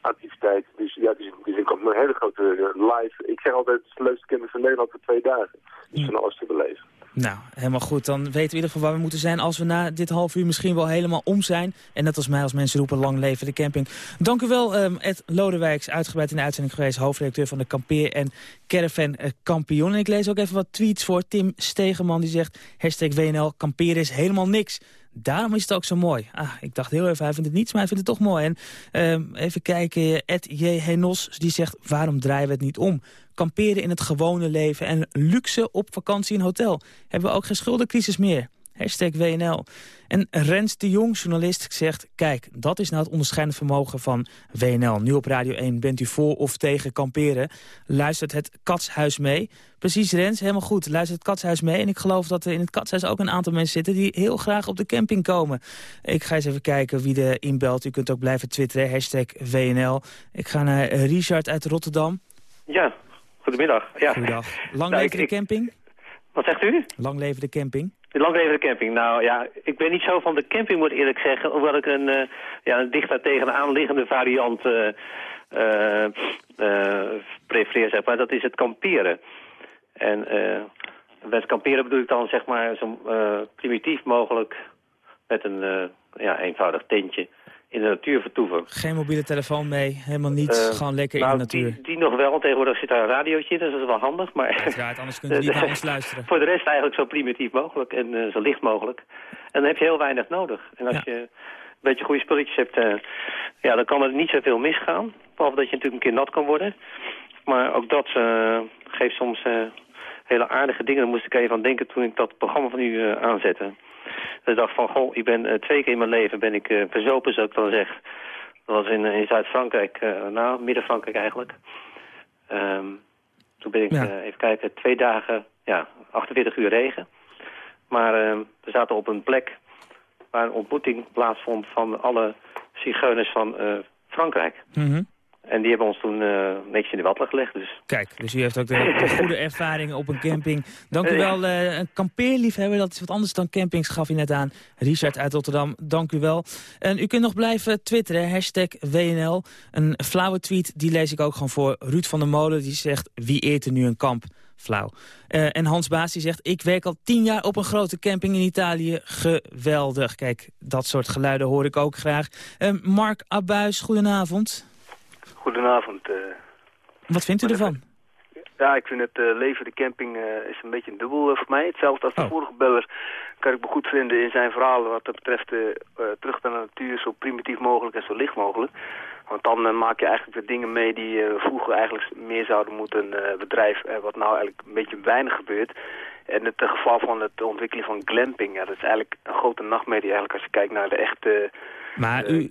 [SPEAKER 27] activiteiten. Dus ja, het is, is een, hele grote live. Ik zeg altijd, het is de leukste camping van Nederland voor twee dagen. Dus van alles te beleven.
[SPEAKER 17] Nou, helemaal goed. Dan weten we in ieder geval waar we moeten zijn als we na dit half uur misschien wel helemaal om zijn. En net als mij als mensen roepen, lang leven de camping. Dank u wel, um, Ed Lodewijks, uitgebreid in de uitzending geweest. Hoofdredacteur van de Kampeer en Caravan uh, Kampioen. En ik lees ook even wat tweets voor. Tim Stegeman die zegt, hashtag WNL, kamperen is helemaal niks. Daarom is het ook zo mooi. Ah, ik dacht heel even, hij vindt het niets, maar hij vindt het toch mooi. En uh, even kijken, Ed J. Henos, die zegt, waarom draaien we het niet om? Kamperen in het gewone leven en luxe op vakantie in hotel. Hebben we ook geen schuldencrisis meer. Hashtag WNL. En Rens de Jong, journalist, zegt... kijk, dat is nou het onderscheidend vermogen van WNL. Nu op Radio 1 bent u voor of tegen kamperen. Luistert het Katshuis mee. Precies, Rens, helemaal goed. Luistert het Katshuis mee. En ik geloof dat er in het Katshuis ook een aantal mensen zitten... die heel graag op de camping komen. Ik ga eens even kijken wie er inbelt. U kunt ook blijven twitteren, hashtag WNL. Ik ga naar Richard uit Rotterdam.
[SPEAKER 34] Ja, goedemiddag. Ja.
[SPEAKER 17] Goedendag. Lang nou, leven de camping?
[SPEAKER 34] Wat zegt u?
[SPEAKER 17] Lang leven de camping?
[SPEAKER 34] Lang leven de camping. Nou ja, ik ben niet zo van de camping, moet ik eerlijk zeggen. Hoewel ik een, uh, ja, een dicht daar tegenaan liggende variant uh, uh, prefereer, zeg maar. Dat is het kamperen. En met kamperen bedoel ik dan, zeg maar, zo primitief mogelijk... met een ja, eenvoudig tentje in de natuur vertoeven.
[SPEAKER 17] Geen mobiele telefoon mee, helemaal niets, uh, gewoon lekker
[SPEAKER 34] nou,
[SPEAKER 17] in de natuur.
[SPEAKER 34] Die, die nog wel, tegenwoordig zit daar een radiootje in, dus dat is wel handig. Maar
[SPEAKER 17] Uiteraard, anders kun je niet naar ons luisteren.
[SPEAKER 34] Voor de rest eigenlijk zo primitief mogelijk en uh, zo licht mogelijk. En dan heb je heel weinig nodig. En als je een beetje goede spulletjes hebt, uh, ja, dan kan er niet zoveel misgaan. Behalve dat je natuurlijk een keer nat kan worden. Maar ook dat geeft soms hele aardige dingen. Daar moest ik even aan denken toen ik dat programma van u aanzette. Ik dacht van, goh, ik ben uh, twee keer in mijn leven ben ik uh, verzopen, zou ik dan zeggen. Dat was in, in Zuid-Frankrijk, nou, Midden-Frankrijk eigenlijk. Um, toen ben ik, ja. even kijken, twee dagen, ja, 48 uur regen. Maar we zaten op een plek waar een ontmoeting plaatsvond van alle zigeuners van Frankrijk.
[SPEAKER 17] Mm -hmm.
[SPEAKER 34] En die hebben ons toen uh, netjes in de watten gelegd. Dus.
[SPEAKER 17] Kijk, dus u heeft ook de, de goede ervaringen op een camping. Dank u wel. Uh, een kampeerliefhebber, dat is wat anders dan campings, gaf u net aan. Richard uit Rotterdam, dank u wel. En u kunt nog blijven twitteren, hashtag WNL. Een flauwe tweet, die lees ik ook gewoon voor. Ruud van der Molen, die zegt, wie eert er nu een kamp? Flauw. Uh, en Hans Baas die zegt, ik werk al tien jaar op een grote camping in Italië. Geweldig. Kijk, dat soort geluiden hoor ik ook graag. Mark Abuis, goedenavond.
[SPEAKER 35] Goedenavond. Uh,
[SPEAKER 17] Wat vindt u ervan?
[SPEAKER 35] Ja, ik vind het uh, leven de camping uh, is een beetje een dubbel voor mij. Hetzelfde als de oh. vorige beller kan ik me goed vinden in zijn verhaal wat dat betreft terug naar de natuur zo primitief mogelijk en zo licht mogelijk. Want dan maak je eigenlijk de dingen mee die vroeger eigenlijk meer zouden moeten bedrijven, wat nou eigenlijk een beetje weinig gebeurt. En het geval van het ontwikkeling van glamping, ja, dat is eigenlijk een grote nachtmerrie eigenlijk als je kijkt naar de echte
[SPEAKER 17] maar u.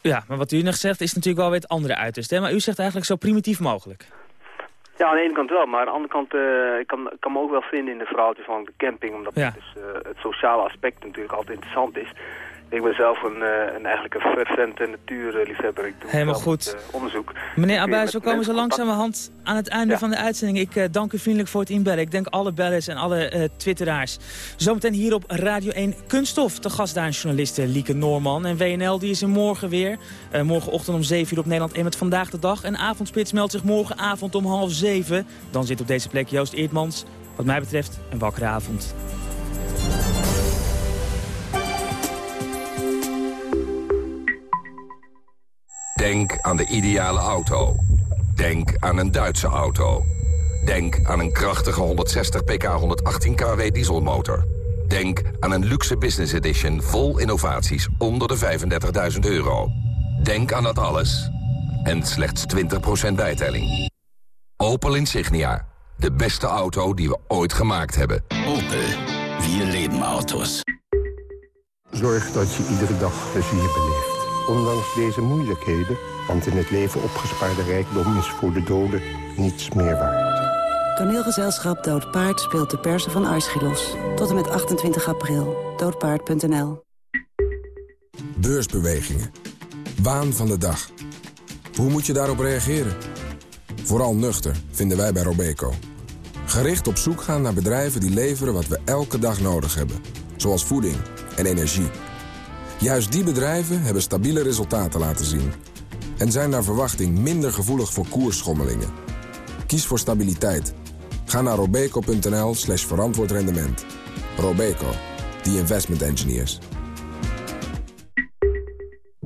[SPEAKER 17] Ja, maar wat u nog zegt is natuurlijk wel weer het andere uiterste. Hè? Maar u zegt eigenlijk zo primitief mogelijk.
[SPEAKER 35] Ja, aan de ene kant wel. Maar aan de andere kant, uh, ik kan, kan me ook wel vinden in de verhaaltje van de camping. Omdat
[SPEAKER 17] ja.
[SPEAKER 35] dus, uh, het sociale aspect natuurlijk altijd interessant is. Ik ben zelf een, uh, een eigenlijk een fervente natuurliefhebber. Ik doe
[SPEAKER 17] Helemaal goed.
[SPEAKER 35] Het, onderzoek.
[SPEAKER 17] Meneer Abuis, we komen zo langzamerhand aan het einde
[SPEAKER 35] Ja.
[SPEAKER 17] van de uitzending. Ik uh, dank u vriendelijk voor het inbellen. Ik denk alle bellers en alle twitteraars. Zometeen hier op Radio 1 Kunststof. De gast daar journaliste Lieke Noorman. En WNL die is er morgen weer. Uh, morgenochtend om 7 uur op Nederland 1 met Vandaag de Dag. En Avondspits meldt zich morgenavond om half 7. Dan zit op deze plek Joost Eertmans. Wat mij betreft een wakkere avond.
[SPEAKER 36] Denk aan de ideale auto. Denk aan een Duitse auto. Denk aan een krachtige 160 pk 118 kW dieselmotor. Denk aan een luxe business edition vol innovaties onder de 35.000 euro. Denk aan dat alles. En slechts 20% bijtelling. Opel Insignia. De beste auto die we ooit gemaakt hebben.
[SPEAKER 37] Opel. Wir leben Autos.
[SPEAKER 38] Zorg dat je iedere dag plezier beleeft. Ondanks deze moeilijkheden, want in het leven opgespaarde rijkdom is voor de doden niets meer waard.
[SPEAKER 39] Toneelgezelschap Dood Paard speelt de persen van Aeschylos. Tot en met 28 april. Doodpaard.nl
[SPEAKER 40] Beursbewegingen. Waan van de dag. Hoe moet je daarop reageren? Vooral nuchter, vinden wij bij Robeco. Gericht op zoek gaan naar bedrijven die leveren wat we elke dag nodig hebben. Zoals voeding en energie. Juist die bedrijven hebben stabiele resultaten laten zien. En zijn naar verwachting minder gevoelig voor koersschommelingen. Kies voor stabiliteit. Ga naar robeco.nl slash verantwoord rendement. Robeco, the investment engineers.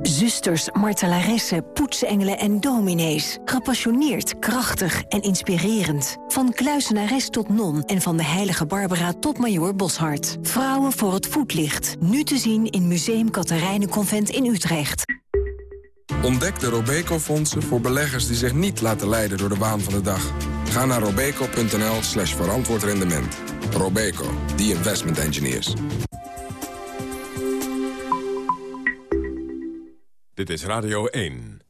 [SPEAKER 41] Zusters, martelaressen, poetsengelen en dominees. Gepassioneerd, krachtig en inspirerend. Van kluisenares tot non en van de heilige Barbara tot majoor Boshart. Vrouwen voor het voetlicht. Nu te zien in Museum Katharijnenconvent in Utrecht.
[SPEAKER 40] Ontdek de Robeco-fondsen voor beleggers die zich niet laten leiden door de waan van de dag. Ga naar robeco.nl slash verantwoord rendement. Robeco, the investment engineers.
[SPEAKER 1] Dit is Radio 1.